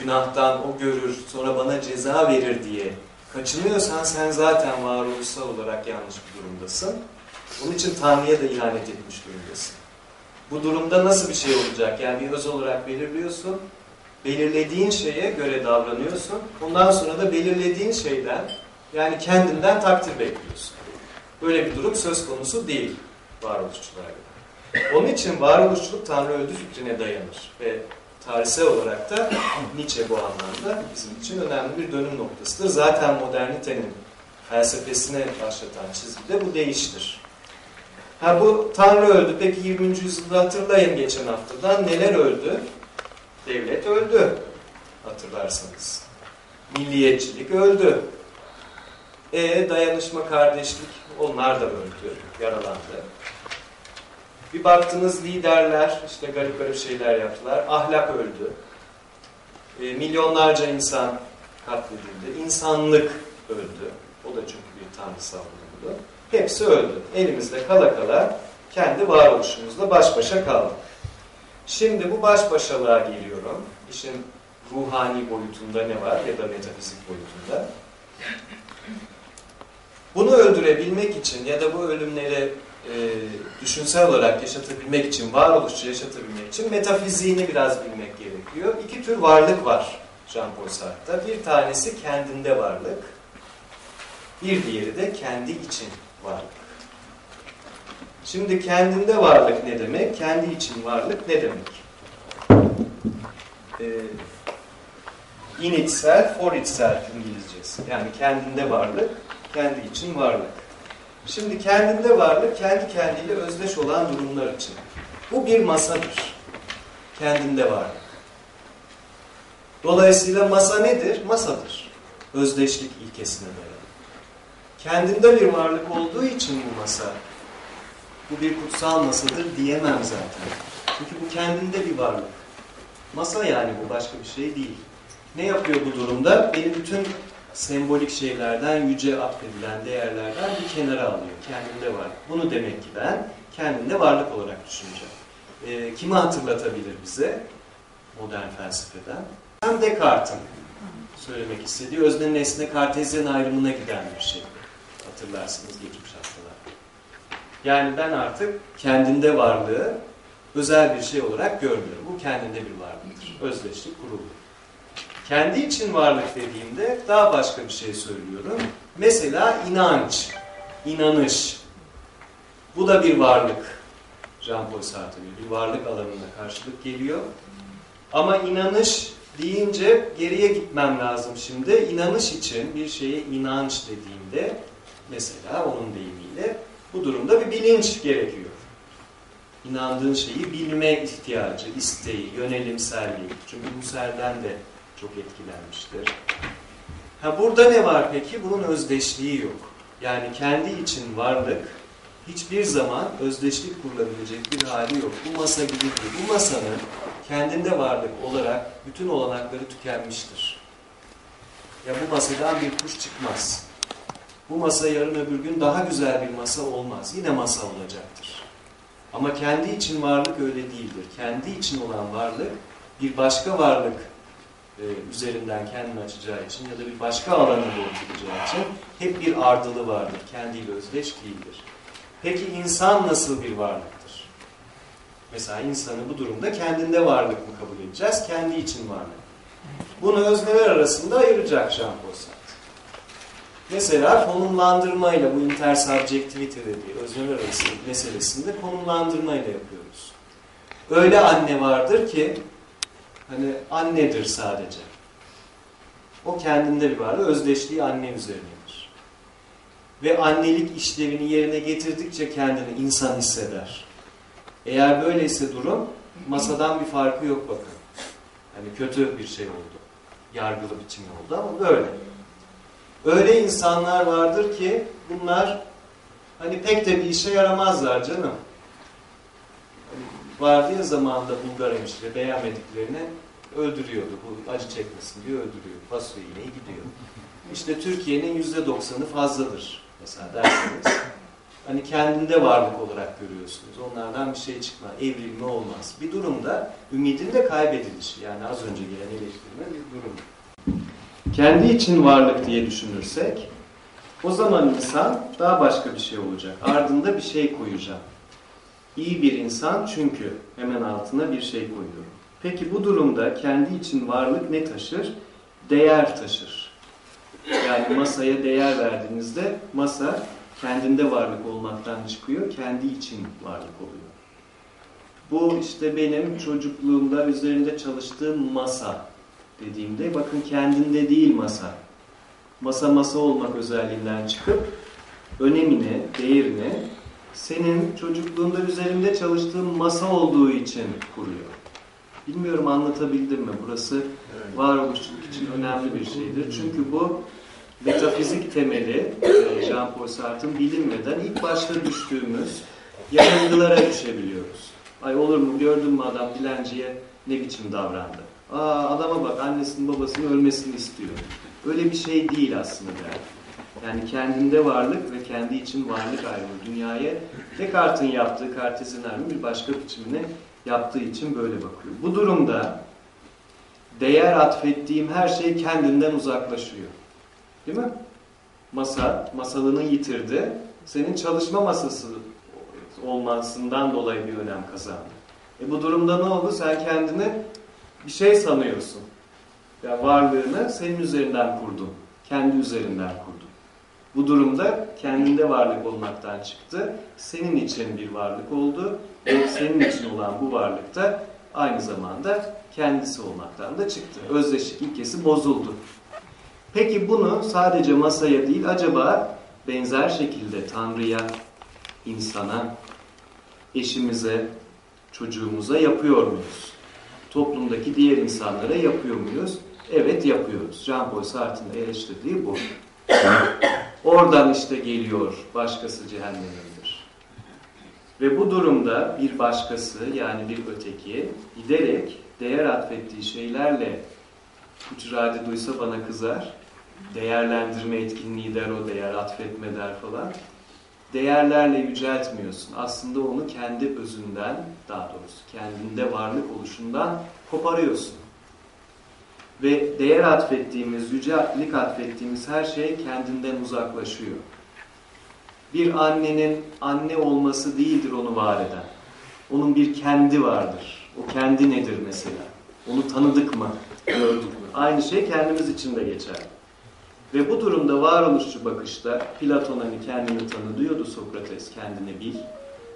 günahtan o görür sonra bana ceza verir diye kaçınıyorsan sen zaten varoluşsal olarak yanlış bir durumdasın. Onun için Tanrı'ya da ihanet etmiş durumdasın. Bu durumda nasıl bir şey olacak? Yani bir öz olarak belirliyorsun, belirlediğin şeye göre davranıyorsun. Ondan sonra da belirlediğin şeyden yani kendinden takdir bekliyorsun. Böyle bir durum söz konusu değil. varoluşçular göre. Onun için varoluşçuluk Tanrı öldü fikrine dayanır ve tarihsel olarak da Nietzsche bu anlamda bizim için önemli bir dönüm noktasıdır. Zaten modernitenin felsefesine başlatan çizgi de bu değiştir. Ha bu Tanrı öldü. Peki 20. yüzyılda hatırlayın geçen haftadan neler öldü? Devlet öldü. Hatırlarsanız. Milliyetçilik öldü. E dayanışma, kardeşlik onlar da öldü, yaralandı. Bir baktınız liderler işte garip garip şeyler yaptılar. Ahlak öldü. E, milyonlarca insan katledildi. İnsanlık öldü. O da çünkü bir tanrısal bulundu. Hepsi öldü. Elimizde kala kala kendi varoluşumuzla baş başa kaldık. Şimdi bu baş başalığa geliyorum. İşin ruhani boyutunda ne var ya da metafizik boyutunda. Bunu öldürebilmek için ya da bu ölümleri e, düşünsel olarak yaşatabilmek için, varoluşçu yaşatabilmek için metafiziğini biraz bilmek gerekiyor. İki tür varlık var Jean-Paul Sartre'da. Bir tanesi kendinde varlık, bir diğeri de kendi için varlık. Şimdi kendinde varlık ne demek? Kendi için varlık ne demek? Ee, in itself, for itself İngilizcesi. Yani kendinde varlık, kendi için varlık. Şimdi kendinde varlık, kendi kendiyle özdeş olan durumlar için. Bu bir masadır. Kendinde varlık. Dolayısıyla masa nedir? Masadır. Özdeşlik ilkesine dayalı. Kendinde bir varlık olduğu için bu masa, bu bir kutsal masadır diyemem zaten. Çünkü bu kendinde bir varlık. Masa yani bu başka bir şey değil. Ne yapıyor bu durumda? Beni bütün sembolik şeylerden, yüce atfedilen değerlerden bir kenara alıyor. Kendinde var. Bunu demek ki ben kendinde varlık olarak düşüneceğim. E, kimi hatırlatabilir bize modern felsefeden? Hem Descartes'in söylemek istediği özne nesne kartezyen ayrımına giden bir şey. Hatırlarsınız geçmiş haftalar. Yani ben artık kendinde varlığı özel bir şey olarak görmüyorum. Bu kendinde bir varlıktır. Özdeşlik kurulu. Kendi için varlık dediğimde daha başka bir şey söylüyorum. Mesela inanç, inanış. Bu da bir varlık. Jean-Paul Sartre bir varlık alanına karşılık geliyor. Ama inanış deyince geriye gitmem lazım şimdi. İnanış için bir şeye inanç dediğimde mesela onun deyimiyle bu durumda bir bilinç gerekiyor. İnandığın şeyi bilme ihtiyacı, isteği, yönelimselliği. Çünkü Husserl'den de çok etkilenmiştir. Ha burada ne var peki? Bunun özdeşliği yok. Yani kendi için varlık hiçbir zaman özdeşlik kurulabilecek bir hali yok. Bu masa gibidir. Bu masanın kendinde varlık olarak bütün olanakları tükenmiştir. Ya bu masadan bir kuş çıkmaz. Bu masa yarın öbür gün daha güzel bir masa olmaz. Yine masa olacaktır. Ama kendi için varlık öyle değildir. Kendi için olan varlık bir başka varlık e, üzerinden kendini açacağı için ya da bir başka alana doğru için hep bir ardılı vardır. Kendiyle özdeş değildir. Peki insan nasıl bir varlıktır? Mesela insanı bu durumda kendinde varlık mı kabul edeceğiz? Kendi için varlık. Bunu özneler arasında ayıracak Jean-Paul Sartre. Mesela konumlandırmayla bu intersubjectivity dediği özneler arası meselesinde konumlandırmayla yapıyoruz. Öyle anne vardır ki hani annedir sadece. O kendinde bir varlığı, özdeşliği anne üzerinedir. Ve annelik işlevini yerine getirdikçe kendini insan hisseder. Eğer böyleyse durum, masadan bir farkı yok bakın. Hani kötü bir şey oldu. Yargılı biçimi oldu ama böyle. Öyle insanlar vardır ki bunlar hani pek de bir işe yaramazlar canım. Hani vardı ya zamanında Bulgar hemşire beğenmediklerini öldürüyordu. Bu acı çekmesin diye öldürüyor. Fasulye iğneyi gidiyor. İşte Türkiye'nin yüzde doksanı fazladır mesela derseniz. Hani kendinde varlık olarak görüyorsunuz. Onlardan bir şey çıkma, evrilme olmaz. Bir durumda ümidin de kaybedilişi. Yani az önce gelen eleştirme bir durum. Kendi için varlık diye düşünürsek o zaman insan daha başka bir şey olacak. Ardında bir şey koyacağım. İyi bir insan çünkü hemen altına bir şey koyuyorum. Peki bu durumda kendi için varlık ne taşır? Değer taşır. Yani masaya değer verdiğinizde masa kendinde varlık olmaktan çıkıyor, kendi için varlık oluyor. Bu işte benim çocukluğumda üzerinde çalıştığım masa dediğimde bakın kendinde değil masa. Masa masa olmak özelliğinden çıkıp önemini, değerini senin çocukluğunda üzerinde çalıştığın masa olduğu için kuruyor. Bilmiyorum anlatabildim mi? Burası varoluşçuluk için önemli bir şeydir. Çünkü bu metafizik temeli e, Jean-Paul Sartre'ın bilinmeden ilk başta düştüğümüz yanılgılara düşebiliyoruz. Ay olur mu gördün mü adam dilenciye ne biçim davrandı? Aa adama bak annesinin babasının ölmesini istiyor. Öyle bir şey değil aslında yani. Yani kendinde varlık ve kendi için varlık ayrımı dünyaya Descartes'in yaptığı kartezin ayrımı bir başka biçimini yaptığı için böyle bakıyor. Bu durumda değer atfettiğim her şey kendinden uzaklaşıyor. Değil mi? Masa, masalını yitirdi. Senin çalışma masası olmasından dolayı bir önem kazandı. E bu durumda ne oldu? Sen kendini bir şey sanıyorsun. Ya varlığını senin üzerinden kurdun. Kendi üzerinden kurdun. Bu durumda kendinde varlık olmaktan çıktı. Senin için bir varlık oldu. Ve senin için olan bu varlık da aynı zamanda kendisi olmaktan da çıktı. Özdeşlik ilkesi bozuldu. Peki bunu sadece masaya değil acaba benzer şekilde Tanrı'ya, insana, eşimize, çocuğumuza yapıyor muyuz? Toplumdaki diğer insanlara yapıyor muyuz? Evet yapıyoruz. Jean-Paul Sartre'ın eleştirdiği bu. Oradan işte geliyor başkası cehennemimdir. Ve bu durumda bir başkası yani bir öteki giderek değer atfettiği şeylerle Hucrade duysa bana kızar. Değerlendirme etkinliği der o, değer atfetme der falan. Değerlerle yüceltmiyorsun. Aslında onu kendi özünden, daha doğrusu kendinde varlık oluşundan koparıyorsun. Ve değer atfettiğimiz, yücelik atfettiğimiz her şey kendinden uzaklaşıyor. Bir annenin anne olması değildir onu var eden. Onun bir kendi vardır. O kendi nedir mesela? Onu tanıdık mı? Gördük mü? Aynı şey kendimiz için de geçer. Ve bu durumda varoluşçu bakışta Platon hani kendini tanı diyordu Sokrates kendini bil,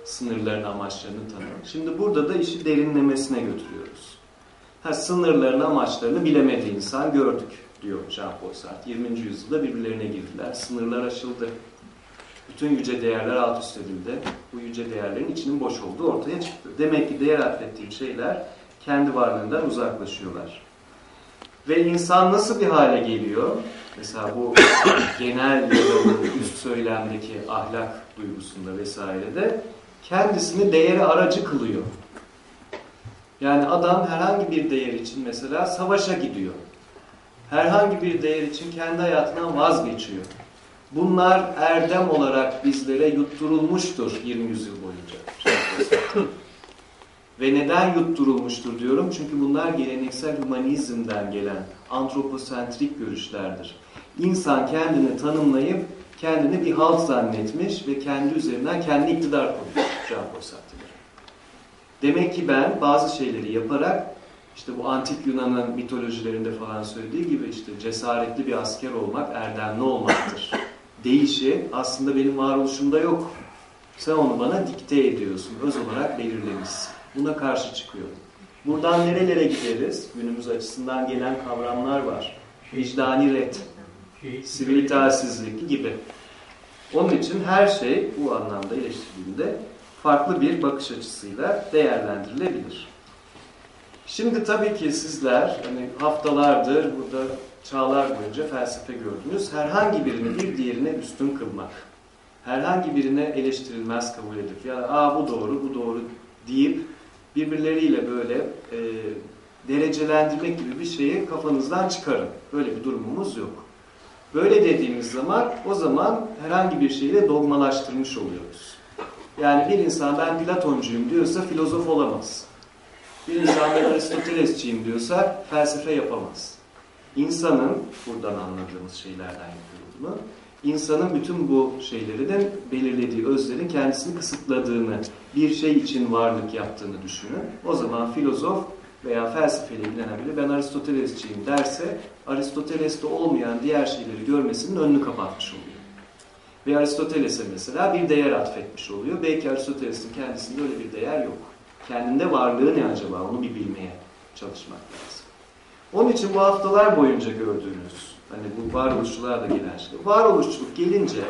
sınırlarını amaçlarını tanı. Şimdi burada da işi derinlemesine götürüyoruz. Ha, sınırlarını amaçlarını bilemedi insan gördük diyor Jean-Paul Sartre. 20. yüzyılda birbirlerine girdiler. Sınırlar aşıldı. Bütün yüce değerler alt üst edildi. Bu yüce değerlerin içinin boş olduğu ortaya çıktı. Demek ki değer atfettiğim şeyler kendi varlığından uzaklaşıyorlar. Ve insan nasıl bir hale geliyor? Mesela bu genel üst söylemdeki ahlak duygusunda vesairede kendisini değeri aracı kılıyor. Yani adam herhangi bir değer için mesela savaşa gidiyor. Herhangi bir değer için kendi hayatından vazgeçiyor. Bunlar erdem olarak bizlere yutturulmuştur 20 yüzyıl boyunca. Ve neden yutturulmuştur diyorum? Çünkü bunlar geleneksel humanizmden gelen antroposentrik görüşlerdir. İnsan kendini tanımlayıp kendini bir halk zannetmiş ve kendi üzerinden kendi iktidar kurmuş Jean-Paul Sartre. Demek ki ben bazı şeyleri yaparak işte bu antik Yunan'ın mitolojilerinde falan söylediği gibi işte cesaretli bir asker olmak erdemli olmaktır. Değişi aslında benim varoluşumda yok. Sen onu bana dikte ediyorsun. Öz olarak belirlemişsin. Buna karşı çıkıyorum. Buradan nerelere gideriz? Günümüz açısından gelen kavramlar var. Vicdani ret, sivil itaatsizlik gibi. Onun için her şey bu anlamda eleştirildiğinde farklı bir bakış açısıyla değerlendirilebilir. Şimdi tabii ki sizler hani haftalardır burada çağlar boyunca felsefe gördünüz. Herhangi birini bir diğerine üstün kılmak, herhangi birine eleştirilmez kabul edip ya aa bu doğru, bu doğru deyip birbirleriyle böyle e, derecelendirmek gibi bir şeyi kafanızdan çıkarın. Böyle bir durumumuz yok. Böyle dediğimiz zaman o zaman herhangi bir şeyle dogmalaştırmış oluyoruz. Yani bir insan ben Platoncuyum diyorsa filozof olamaz. Bir insan ben Aristotelesçiyim diyorsa felsefe yapamaz. İnsanın, buradan anladığımız şeylerden yapıyor bunu, insanın bütün bu şeylerden belirlediği özlerin kendisini kısıtladığını, bir şey için varlık yaptığını düşünün. O zaman filozof veya felsefeyle ilgilenen biri ben Aristotelesçiyim derse Aristoteles'te olmayan diğer şeyleri görmesinin önünü kapatmış oluyor. Ve Aristoteles'e mesela bir değer atfetmiş oluyor. Belki Aristoteles'in kendisinde öyle bir değer yok. Kendinde varlığı ne acaba? Onu bir bilmeye çalışmak lazım. Onun için bu haftalar boyunca gördüğünüz, hani bu varoluşçuluğa da gelen şey. Varoluşçuluk gelince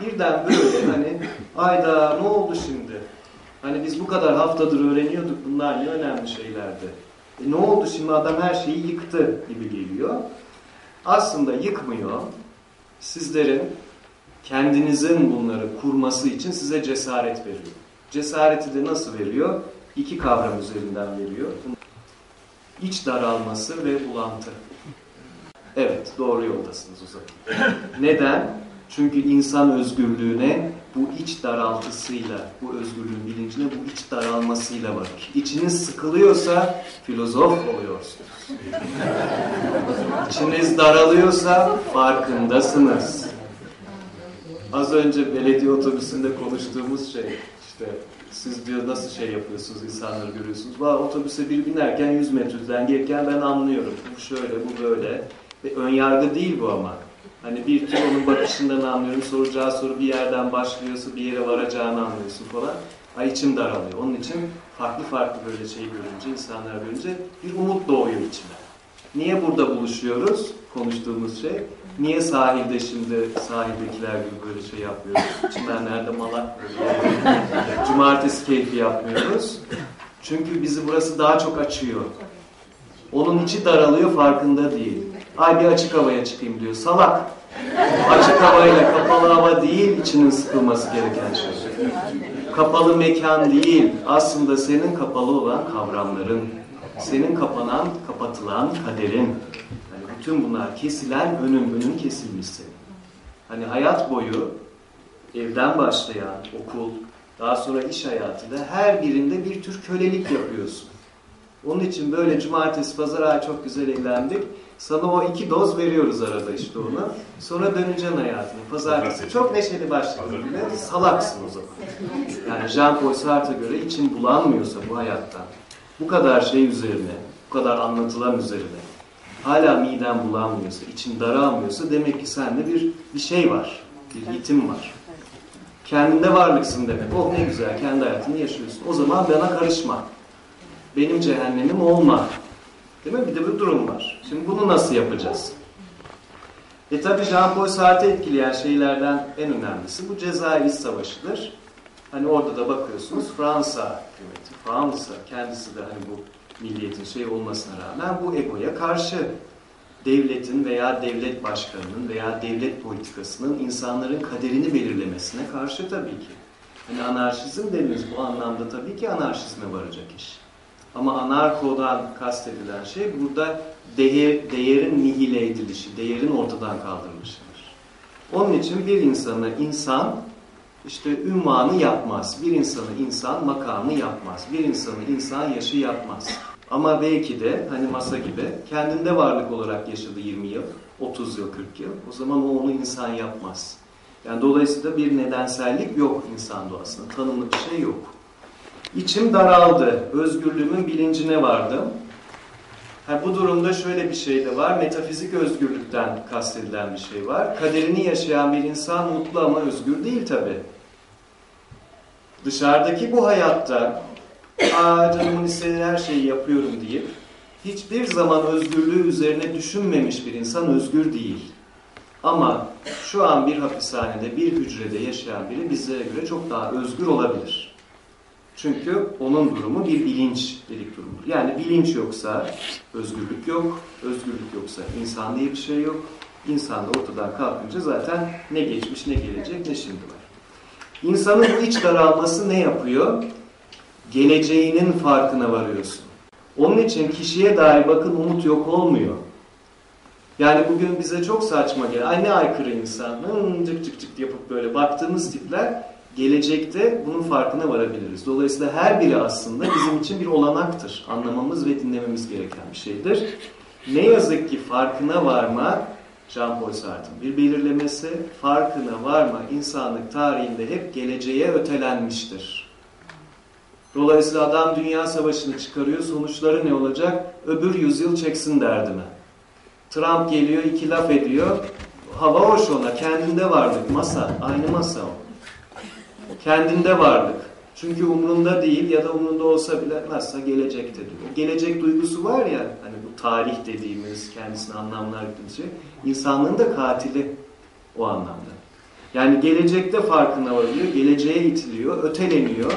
birden böyle hani ayda ne oldu şimdi? Hani biz bu kadar haftadır öğreniyorduk bunlar ne önemli şeylerdi. E ne oldu şimdi adam her şeyi yıktı gibi geliyor. Aslında yıkmıyor. Sizlerin kendinizin bunları kurması için size cesaret veriyor. Cesareti de nasıl veriyor? İki kavram üzerinden veriyor. İç daralması ve bulantı. Evet, doğru yoldasınız o zaman. Neden? Çünkü insan özgürlüğüne bu iç daraltısıyla, bu özgürlüğün bilincine bu iç daralmasıyla varır. İçiniz sıkılıyorsa filozof oluyorsunuz. İçiniz daralıyorsa farkındasınız. Az önce belediye otobüsünde konuştuğumuz şey, işte siz diyor nasıl şey yapıyorsunuz, insanları görüyorsunuz. Valla otobüse bir binerken 100 metreden gelirken ben anlıyorum. Bu şöyle, bu böyle. Ve ön yargı değil bu ama. Hani bir tür onun bakışından anlıyorum. Soracağı soru bir yerden başlıyorsa bir yere varacağını anlıyorsun falan. Ay içim daralıyor. Onun için farklı farklı böyle şey görünce, insanlar görünce bir umut doğuyor içime. Niye burada buluşuyoruz? Konuştuğumuz şey. Niye sahilde şimdi sahildekiler gibi böyle şey yapıyoruz? Çimenlerde malak. Cumartesi keyfi yapmıyoruz. Çünkü bizi burası daha çok açıyor. Onun içi daralıyor farkında değil. Ay bir açık havaya çıkayım diyor. Salak. Açık havayla kapalı hava değil içinin sıkılması gereken şey. Kapalı mekan değil. Aslında senin kapalı olan kavramların. Senin kapanan, kapatılan kaderin. Bütün bunlar kesilen önün, önün kesilmiş senin. Hani hayat boyu evden başlayan okul, daha sonra iş hayatında her birinde bir tür kölelik yapıyorsun. Onun için böyle cumartesi, pazar ay çok güzel eğlendik. Sana o iki doz veriyoruz arada işte ona. Sonra döneceksin hayatına. Pazartesi çok neşeli başladın bile salaksın o zaman. Yani Jean-Paul Sartre'a göre için bulanmıyorsa bu hayattan, bu kadar şey üzerine, bu kadar anlatılan üzerine, hala miden bulanmıyorsa, için daralmıyorsa demek ki sende bir, bir şey var, bir yitim var. Kendinde varlıksın demek. Oh ne güzel, kendi hayatını yaşıyorsun. O zaman bana karışma. Benim cehennemim olma. Değil mi? Bir de bir durum var. Şimdi bunu nasıl yapacağız? E tabi Jean-Paul Sartre etkileyen şeylerden en önemlisi bu Cezayir Savaşı'dır. Hani orada da bakıyorsunuz Fransa hükümeti, Fransa kendisi de hani bu milliyetin şey olmasına rağmen bu egoya karşı devletin veya devlet başkanının veya devlet politikasının insanların kaderini belirlemesine karşı tabii ki. Hani anarşizm dediniz bu anlamda tabii ki anarşizme varacak iş. Ama anarkodan kastedilen şey burada değer, değerin nihile edilişi, değerin ortadan kaldırılışıdır. Onun için bir insana insan işte ünvanı yapmaz. Bir insanı insan makamı yapmaz. Bir insanı insan yaşı yapmaz. Ama belki de hani masa gibi kendinde varlık olarak yaşadı 20 yıl, 30 yıl, 40 yıl. O zaman o onu insan yapmaz. Yani dolayısıyla bir nedensellik yok insan doğasında. Tanımlı bir şey yok. İçim daraldı. Özgürlüğümün bilincine vardım. Ha, bu durumda şöyle bir şey de var. Metafizik özgürlükten kastedilen bir şey var. Kaderini yaşayan bir insan mutlu ama özgür değil tabi. Dışarıdaki bu hayatta Aa, canımın istediği her şeyi yapıyorum deyip hiçbir zaman özgürlüğü üzerine düşünmemiş bir insan özgür değil. Ama şu an bir hapishanede, bir hücrede yaşayan biri bizlere göre çok daha özgür olabilir. Çünkü onun durumu bir bilinç dedik durumudur. Yani bilinç yoksa özgürlük yok, özgürlük yoksa insan diye bir şey yok. İnsan da ortadan kalkınca zaten ne geçmiş, ne gelecek, ne şimdi var. İnsanın iç daralması ne yapıyor? Geleceğinin farkına varıyorsun. Onun için kişiye dair bakın umut yok olmuyor. Yani bugün bize çok saçma geliyor. Ay ne aykırı insan. Hın, cık cık cık yapıp böyle baktığımız tipler gelecekte bunun farkına varabiliriz. Dolayısıyla her biri aslında bizim için bir olanaktır. Anlamamız ve dinlememiz gereken bir şeydir. Ne yazık ki farkına varma Jean-Paul Sartre'ın bir belirlemesi farkına varma insanlık tarihinde hep geleceğe ötelenmiştir. Dolayısıyla adam dünya savaşını çıkarıyor. Sonuçları ne olacak? Öbür yüzyıl çeksin derdime. Trump geliyor, iki laf ediyor. hava hoş ona, kendinde varlık, masa, aynı masa o. Kendinde varlık. Çünkü umrunda değil ya da umrunda olsa bile nasılsa gelecekte diyor. Gelecek duygusu var ya, hani bu tarih dediğimiz, kendisine anlamlar yüklediğimiz şey, insanlığın da katili o anlamda. Yani gelecekte farkına varıyor, geleceğe itiliyor, öteleniyor.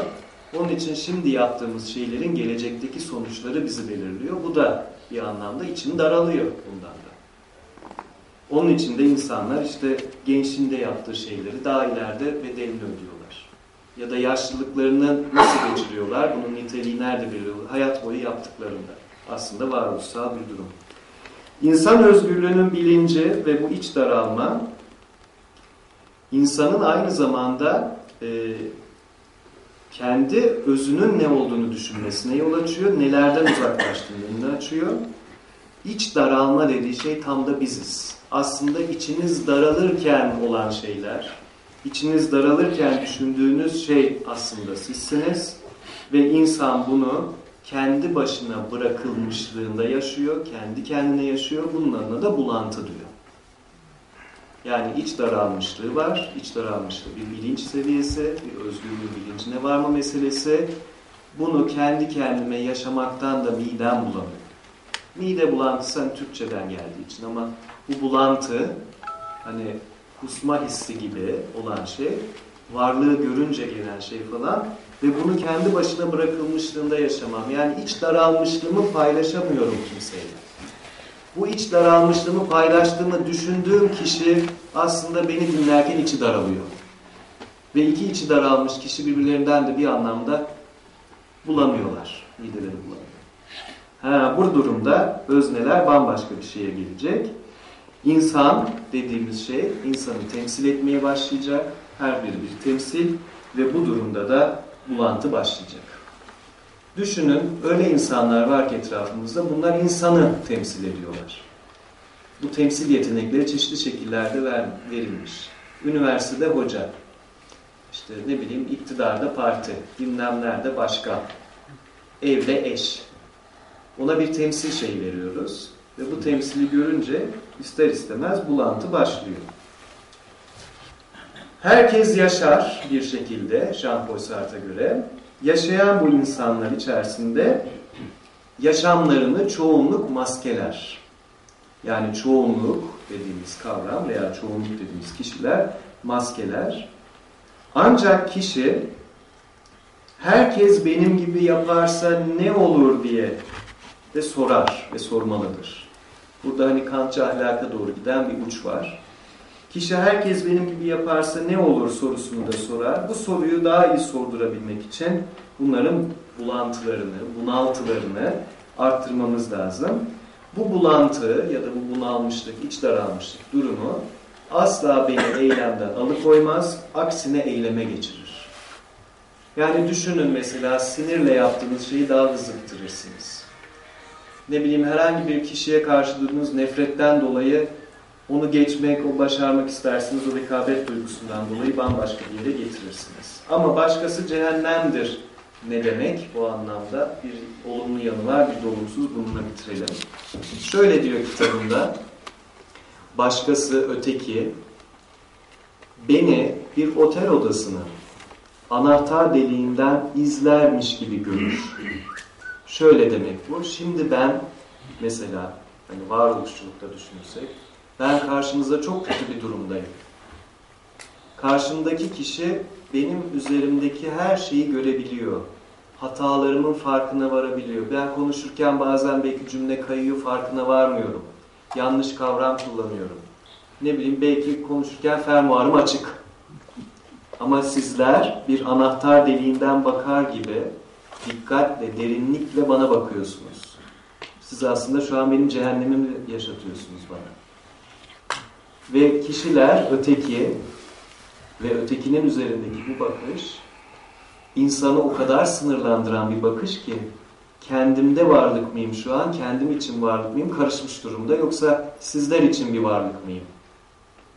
Onun için şimdi yaptığımız şeylerin gelecekteki sonuçları bizi belirliyor. Bu da bir anlamda içini daralıyor bundan da. Onun için de insanlar işte gençliğinde yaptığı şeyleri daha ileride bedelini ödüyorlar. Ya da yaşlılıklarını nasıl geçiriyorlar, bunun niteliği nerede belirliyorlar? Hayat boyu yaptıklarında. Aslında varoluşsal bir durum. İnsan özgürlüğünün bilinci ve bu iç daralma insanın aynı zamanda e, kendi özünün ne olduğunu düşünmesine yol açıyor. Nelerden uzaklaştığını önünü açıyor. İç daralma dediği şey tam da biziz. Aslında içiniz daralırken olan şeyler, içiniz daralırken düşündüğünüz şey aslında sizsiniz. Ve insan bunu kendi başına bırakılmışlığında yaşıyor, kendi kendine yaşıyor. Bunun adına da bulantı diyor. Yani iç daralmışlığı var. İç daralmışlığı bir bilinç seviyesi, bir özgürlüğün bilincine varma meselesi. Bunu kendi kendime yaşamaktan da midem bulanıyor. Mide bulantısı hani Türkçeden geldiği için ama bu bulantı hani kusma hissi gibi olan şey, varlığı görünce gelen şey falan ve bunu kendi başına bırakılmışlığında yaşamam. Yani iç daralmışlığımı paylaşamıyorum kimseyle. Bu iç daralmışlığımı paylaştığımı düşündüğüm kişi aslında beni dinlerken içi daralıyor. Ve iki içi daralmış kişi birbirlerinden de bir anlamda bulamıyorlar. Mideleri bulamıyor. Ha, bu durumda özneler bambaşka bir şeye gelecek. İnsan dediğimiz şey insanı temsil etmeye başlayacak. Her biri bir temsil ve bu durumda da bulantı başlayacak. Düşünün öyle insanlar var ki etrafımızda bunlar insanı temsil ediyorlar. Bu temsil yetenekleri çeşitli şekillerde ver, verilmiş. Üniversitede hoca, işte ne bileyim iktidarda parti, bilmem nerede başkan, evde eş. Ona bir temsil şey veriyoruz ve bu temsili görünce ister istemez bulantı başlıyor. Herkes yaşar bir şekilde Jean-Paul Sartre'a göre yaşayan bu insanlar içerisinde yaşamlarını çoğunluk maskeler. Yani çoğunluk dediğimiz kavram veya çoğunluk dediğimiz kişiler maskeler. Ancak kişi herkes benim gibi yaparsa ne olur diye de sorar ve sormalıdır. Burada hani Kantçı ahlaka doğru giden bir uç var. Kişi herkes benim gibi yaparsa ne olur sorusunu da sorar. Bu soruyu daha iyi sordurabilmek için bunların bulantılarını, bunaltılarını arttırmamız lazım. Bu bulantı ya da bu bunalmışlık, iç daralmışlık durumu asla beni eylemden alıkoymaz, aksine eyleme geçirir. Yani düşünün mesela sinirle yaptığınız şeyi daha hızlı bitirirsiniz. Ne bileyim herhangi bir kişiye karşı duyduğunuz nefretten dolayı onu geçmek, o başarmak istersiniz. O rekabet duygusundan dolayı bambaşka bir yere getirirsiniz. Ama başkası cehennemdir ne demek bu anlamda? Bir olumlu yanı var, bir olumsuz bununla bitirelim. Şöyle diyor kitabında, başkası, öteki, beni bir otel odasına anahtar deliğinden izlermiş gibi görür. Şöyle demek bu, şimdi ben mesela hani varoluşçulukta düşünürsek, ben karşınızda çok kötü bir durumdayım. Karşımdaki kişi benim üzerimdeki her şeyi görebiliyor. Hatalarımın farkına varabiliyor. Ben konuşurken bazen belki cümle kayıyor, farkına varmıyorum. Yanlış kavram kullanıyorum. Ne bileyim belki konuşurken fermuarım açık. Ama sizler bir anahtar deliğinden bakar gibi dikkatle, derinlikle bana bakıyorsunuz. Siz aslında şu an benim cehennemimi yaşatıyorsunuz bana. Ve kişiler öteki ve ötekinin üzerindeki bu bakış insanı o kadar sınırlandıran bir bakış ki kendimde varlık mıyım şu an, kendim için varlık mıyım karışmış durumda yoksa sizler için bir varlık mıyım?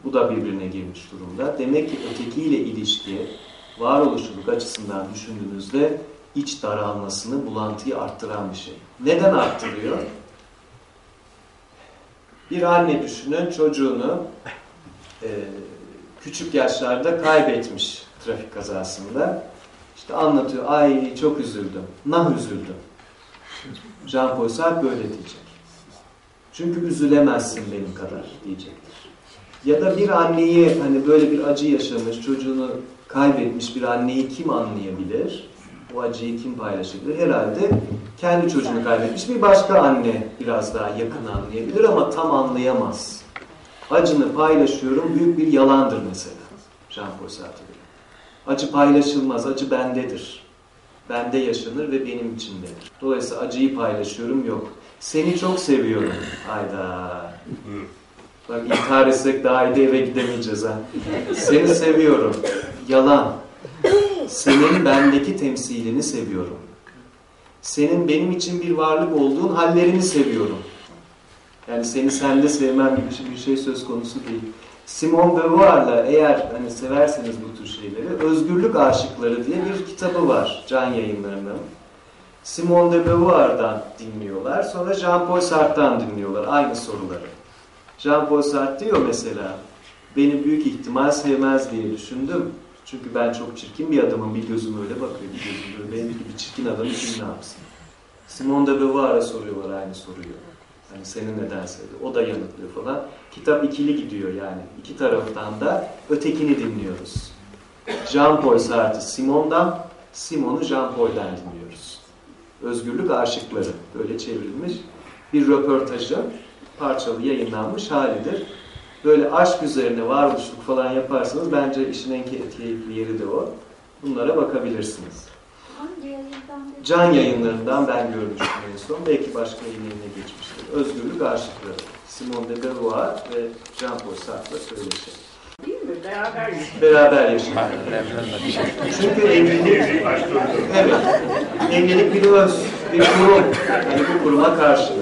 Bu da birbirine girmiş durumda. Demek ki ötekiyle ilişki varoluşluluk açısından düşündüğünüzde iç daralmasını, bulantıyı arttıran bir şey. Neden arttırıyor? Bir anne düşünün çocuğunu e, küçük yaşlarda kaybetmiş trafik kazasında. İşte anlatıyor, ay çok üzüldüm, nah üzüldüm. Jean-Paul Sartre böyle diyecek. Çünkü üzülemezsin benim kadar diyecektir. Ya da bir anneyi hani böyle bir acı yaşamış, çocuğunu kaybetmiş bir anneyi kim anlayabilir? Bu acıyı kim paylaşabilir? Herhalde kendi çocuğunu kaybetmiş bir başka anne biraz daha yakın anlayabilir ama tam anlayamaz. Acını paylaşıyorum büyük bir yalandır mesela. Jean-Paul Sartre. Acı paylaşılmaz, acı bendedir. Bende yaşanır ve benim içindedir. Dolayısıyla acıyı paylaşıyorum yok. Seni çok seviyorum. Hayda. Bak intihar etsek daha iyi eve gidemeyeceğiz ha. Seni seviyorum. Yalan. Senin bendeki temsilini seviyorum. Senin benim için bir varlık olduğun hallerini seviyorum. Yani seni sende sevmem gibi bir şey söz konusu değil. Simone Beauvoir'la eğer hani severseniz bu tür şeyleri Özgürlük Aşıkları diye bir kitabı var Can Yayınları'nın. Simone de Beauvoir'dan dinliyorlar. Sonra Jean-Paul Sartre'dan dinliyorlar aynı soruları. Jean-Paul Sartre diyor mesela beni büyük ihtimal sevmez diye düşündüm. Çünkü ben çok çirkin bir adamım. Bir gözüm öyle bakıyor, bir gözüm böyle. Benim gibi çirkin adamı kim ne yapsın? Simone de Beauvoir'a soruyorlar aynı soruyu. Hani senin neden sevdi? O da yanıtlıyor falan. Kitap ikili gidiyor yani. İki taraftan da ötekini dinliyoruz. Jean-Paul Sartre Simon'dan, Simon'u Jean-Paul'den dinliyoruz. Özgürlük Aşıkları böyle çevrilmiş bir röportajı parçalı yayınlanmış halidir. Böyle aşk üzerine varoluşluk falan yaparsanız bence işin en keyifli yeri de o. Bunlara bakabilirsiniz. Can yayınlarından ben görmüştüm en son. Belki başka yayınlarına geçmiştir. Özgürlük Aşıkları. Simone de Beauvoir ve Jean-Paul Sartre söyleşi. Değil mi? Beraber Beraber yaşamak. Çünkü evlilik, evet, evlilik bir öz, bir kurum. Yani bu kuruma karşı.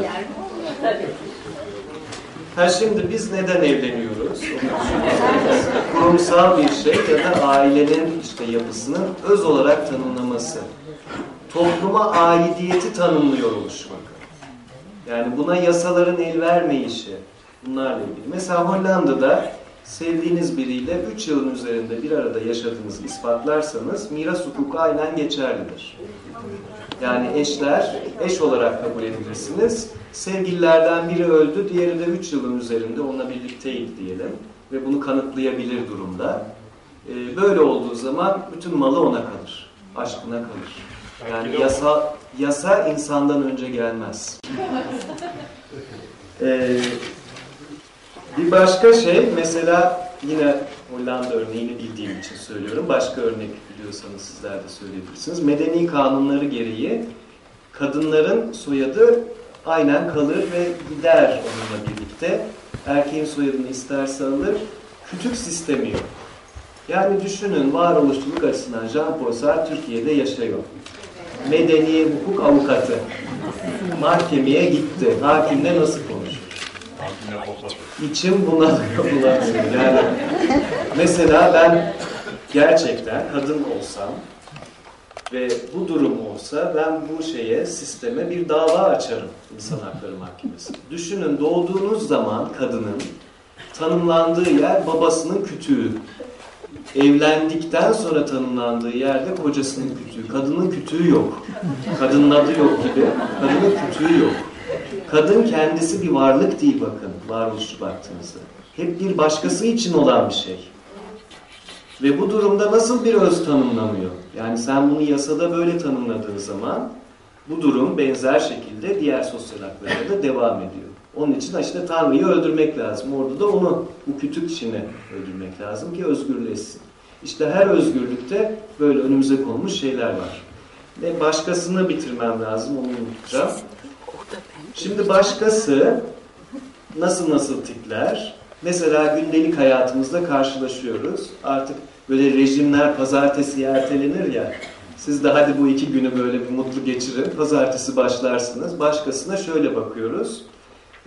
Ha şimdi biz neden evleniyoruz? Kurumsal bir şey ya da ailenin işte yapısının öz olarak tanımlaması. Topluma aidiyeti tanımlıyor oluşmak. Yani buna yasaların el vermeyişi. Bunlarla ilgili. Mesela Hollanda'da sevdiğiniz biriyle 3 yılın üzerinde bir arada yaşadığınızı ispatlarsanız miras hukuku aynen geçerlidir. Yani eşler eş olarak kabul edilirsiniz. Sevgililerden biri öldü, diğeri de 3 yılın üzerinde onunla birlikteydi diyelim. Ve bunu kanıtlayabilir durumda. Ee, böyle olduğu zaman bütün malı ona kalır. Aşkına kalır. Yani yasa, yasa insandan önce gelmez. Ee, bir başka şey mesela yine Hollanda örneğini bildiğim için söylüyorum. Başka örnek biliyorsanız sizler de söyleyebilirsiniz. Medeni kanunları gereği kadınların soyadı aynen kalır ve gider onunla birlikte. Erkeğin soyadını isterse alır. Kütük sistemi yok. Yani düşünün varoluşçuluk açısından Jean-Paul Sartre Türkiye'de yaşıyor. Medeni hukuk avukatı. Mahkemeye gitti. Hakimle nasıl konuşur? İçim bunalıyor bulamıyor. Yani mesela ben gerçekten kadın olsam ve bu durum olsa ben bu şeye, sisteme bir dava açarım İnsan Hakları Mahkemesi. Düşünün doğduğunuz zaman kadının tanımlandığı yer babasının kütüğü. Evlendikten sonra tanımlandığı yerde kocasının kütüğü. Kadının kütüğü yok. Kadının adı yok gibi. Kadının kütüğü yok. Kadın kendisi bir varlık değil bakın varoluşçu baktığınızda. Hep bir başkası için olan bir şey. Ve bu durumda nasıl bir öz tanımlanıyor? Yani sen bunu yasada böyle tanımladığın zaman bu durum benzer şekilde diğer sosyal haklarda da devam ediyor. Onun için işte Tanrı'yı öldürmek lazım. Orada da onu, bu kütük işini öldürmek lazım ki özgürleşsin. İşte her özgürlükte böyle önümüze konmuş şeyler var. Ve başkasını bitirmem lazım, onu unutacağım. Şimdi başkası nasıl nasıl tipler? Mesela gündelik hayatımızda karşılaşıyoruz. Artık böyle rejimler pazartesi ertelenir ya. Siz de hadi bu iki günü böyle bir mutlu geçirin. Pazartesi başlarsınız. Başkasına şöyle bakıyoruz.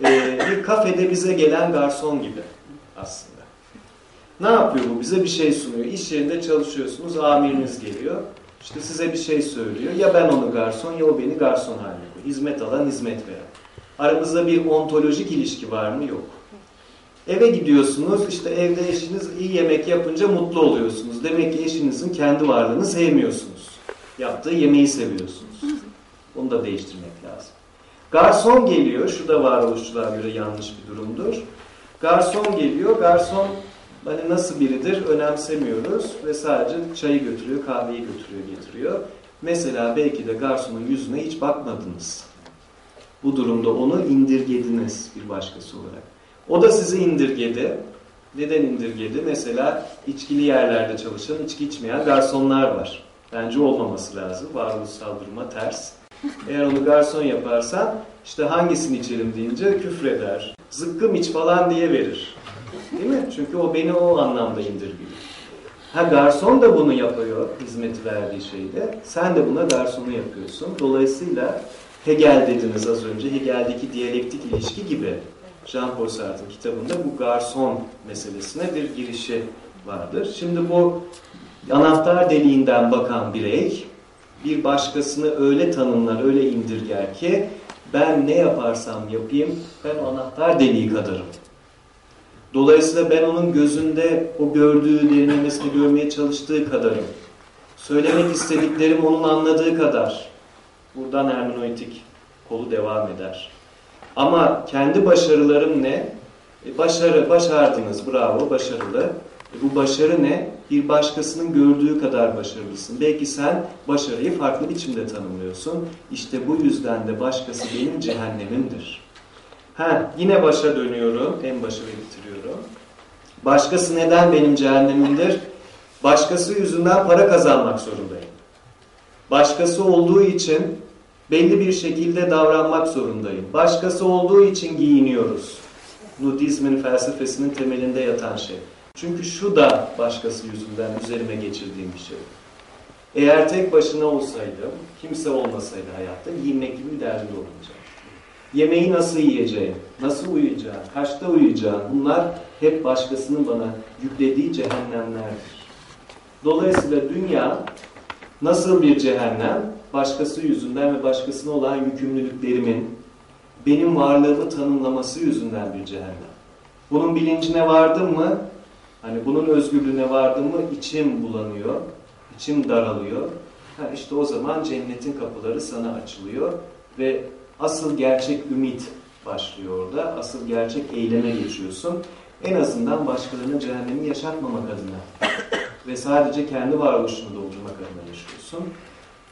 Ee, bir kafede bize gelen garson gibi aslında. Ne yapıyor bu? Bize bir şey sunuyor. İş yerinde çalışıyorsunuz. Amiriniz geliyor. İşte size bir şey söylüyor. Ya ben onu garson ya o beni garson haline. Hizmet alan, hizmet veren. Aramızda bir ontolojik ilişki var mı? Yok. Eve gidiyorsunuz, işte evde eşiniz iyi yemek yapınca mutlu oluyorsunuz. Demek ki eşinizin kendi varlığını sevmiyorsunuz. Yaptığı yemeği seviyorsunuz. Onu da değiştirmek lazım. Garson geliyor, şu da varoluşçuluğa göre yanlış bir durumdur. Garson geliyor, garson hani nasıl biridir önemsemiyoruz ve sadece çayı götürüyor, kahveyi götürüyor, getiriyor. Mesela belki de garsonun yüzüne hiç bakmadınız. Bu durumda onu indirgediniz bir başkası olarak. O da sizi indirgedi. Neden indirgedi? Mesela içkili yerlerde çalışan, içki içmeyen garsonlar var. Bence olmaması lazım. Varoluşsal duruma ters. Eğer onu garson yaparsan işte hangisini içelim deyince küfreder. Zıkkım iç falan diye verir. Değil mi? Çünkü o beni o anlamda indirgiyor. Ha garson da bunu yapıyor hizmeti verdiği şeyde. Sen de buna garsonu yapıyorsun. Dolayısıyla Hegel dediniz az önce. Hegel'deki diyalektik ilişki gibi Jean-Paul Sartre'ın kitabında bu garson meselesine bir girişi vardır. Şimdi bu anahtar deliğinden bakan birey bir başkasını öyle tanımlar, öyle indirger ki ben ne yaparsam yapayım ben anahtar deliği kadarım. Dolayısıyla ben onun gözünde o gördüğü derinlemesine görmeye çalıştığı kadarım. Söylemek istediklerim onun anladığı kadar. Buradan hermeneutik kolu devam eder. Ama kendi başarılarım ne? E, başarı, başardınız, bravo, başarılı. E, bu başarı ne? Bir başkasının gördüğü kadar başarılısın. Belki sen başarıyı farklı biçimde tanımlıyorsun. İşte bu yüzden de başkası benim cehennemimdir. Ha, yine başa dönüyorum, en başa bitiriyorum. Başkası neden benim cehennemimdir? Başkası yüzünden para kazanmak zorundayım. Başkası olduğu için belli bir şekilde davranmak zorundayım. Başkası olduğu için giyiniyoruz. Nudizmin felsefesinin temelinde yatan şey. Çünkü şu da başkası yüzünden üzerime geçirdiğim bir şey. Eğer tek başına olsaydım, kimse olmasaydı hayatta giyinmek gibi bir derdim olmayacak. Yemeği nasıl yiyeceğim, nasıl uyuyacağım, kaçta uyuyacağım bunlar hep başkasının bana yüklediği cehennemlerdir. Dolayısıyla dünya nasıl bir cehennem? Başkası yüzünden ve başkasına olan yükümlülüklerimin benim varlığımı tanımlaması yüzünden bir cehennem. Bunun bilincine vardım mı? Hani bunun özgürlüğüne vardım mı? İçim bulanıyor, içim daralıyor. Ha işte o zaman cennetin kapıları sana açılıyor ve asıl gerçek ümit başlıyor orada. Asıl gerçek eyleme geçiyorsun. En azından başkalarının cehennemi yaşatmamak adına ve sadece kendi varoluşunu doldurmak adına yaşıyorsun.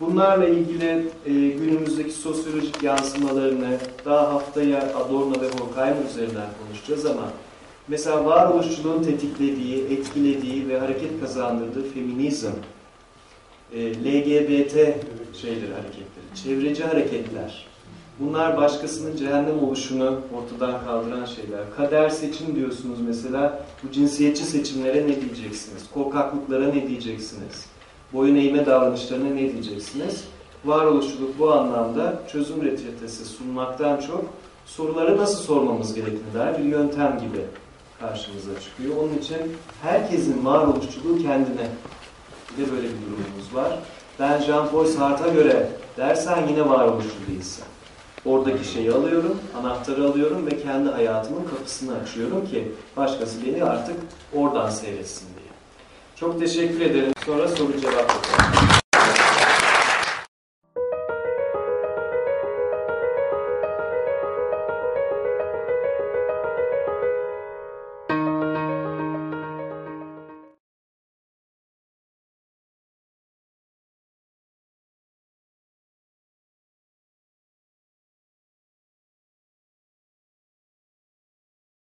Bunlarla ilgili e, günümüzdeki sosyolojik yansımalarını daha haftaya Adorno ve Horkheimer üzerinden konuşacağız ama mesela varoluşçuluğun tetiklediği, etkilediği ve hareket kazandırdığı feminizm, e, LGBT şeyleri hareketleri, çevreci hareketler, Bunlar başkasının cehennem oluşunu ortadan kaldıran şeyler. Kader seçim diyorsunuz mesela. Bu cinsiyetçi seçimlere ne diyeceksiniz? Korkaklıklara ne diyeceksiniz? Boyun eğme davranışlarına ne diyeceksiniz? Varoluşçuluk bu anlamda çözüm reçetesi sunmaktan çok soruları nasıl sormamız gerektiğini dair bir yöntem gibi karşımıza çıkıyor. Onun için herkesin varoluşçuluğu kendine. Bir de böyle bir durumumuz var. Ben Jean-Paul Sartre'a göre dersen yine varoluşçu değilsin. Oradaki şeyi alıyorum, anahtarı alıyorum ve kendi hayatımın kapısını açıyorum ki başkası beni artık oradan seyretsin diye. Çok teşekkür ederim. Sonra soru cevap yapalım.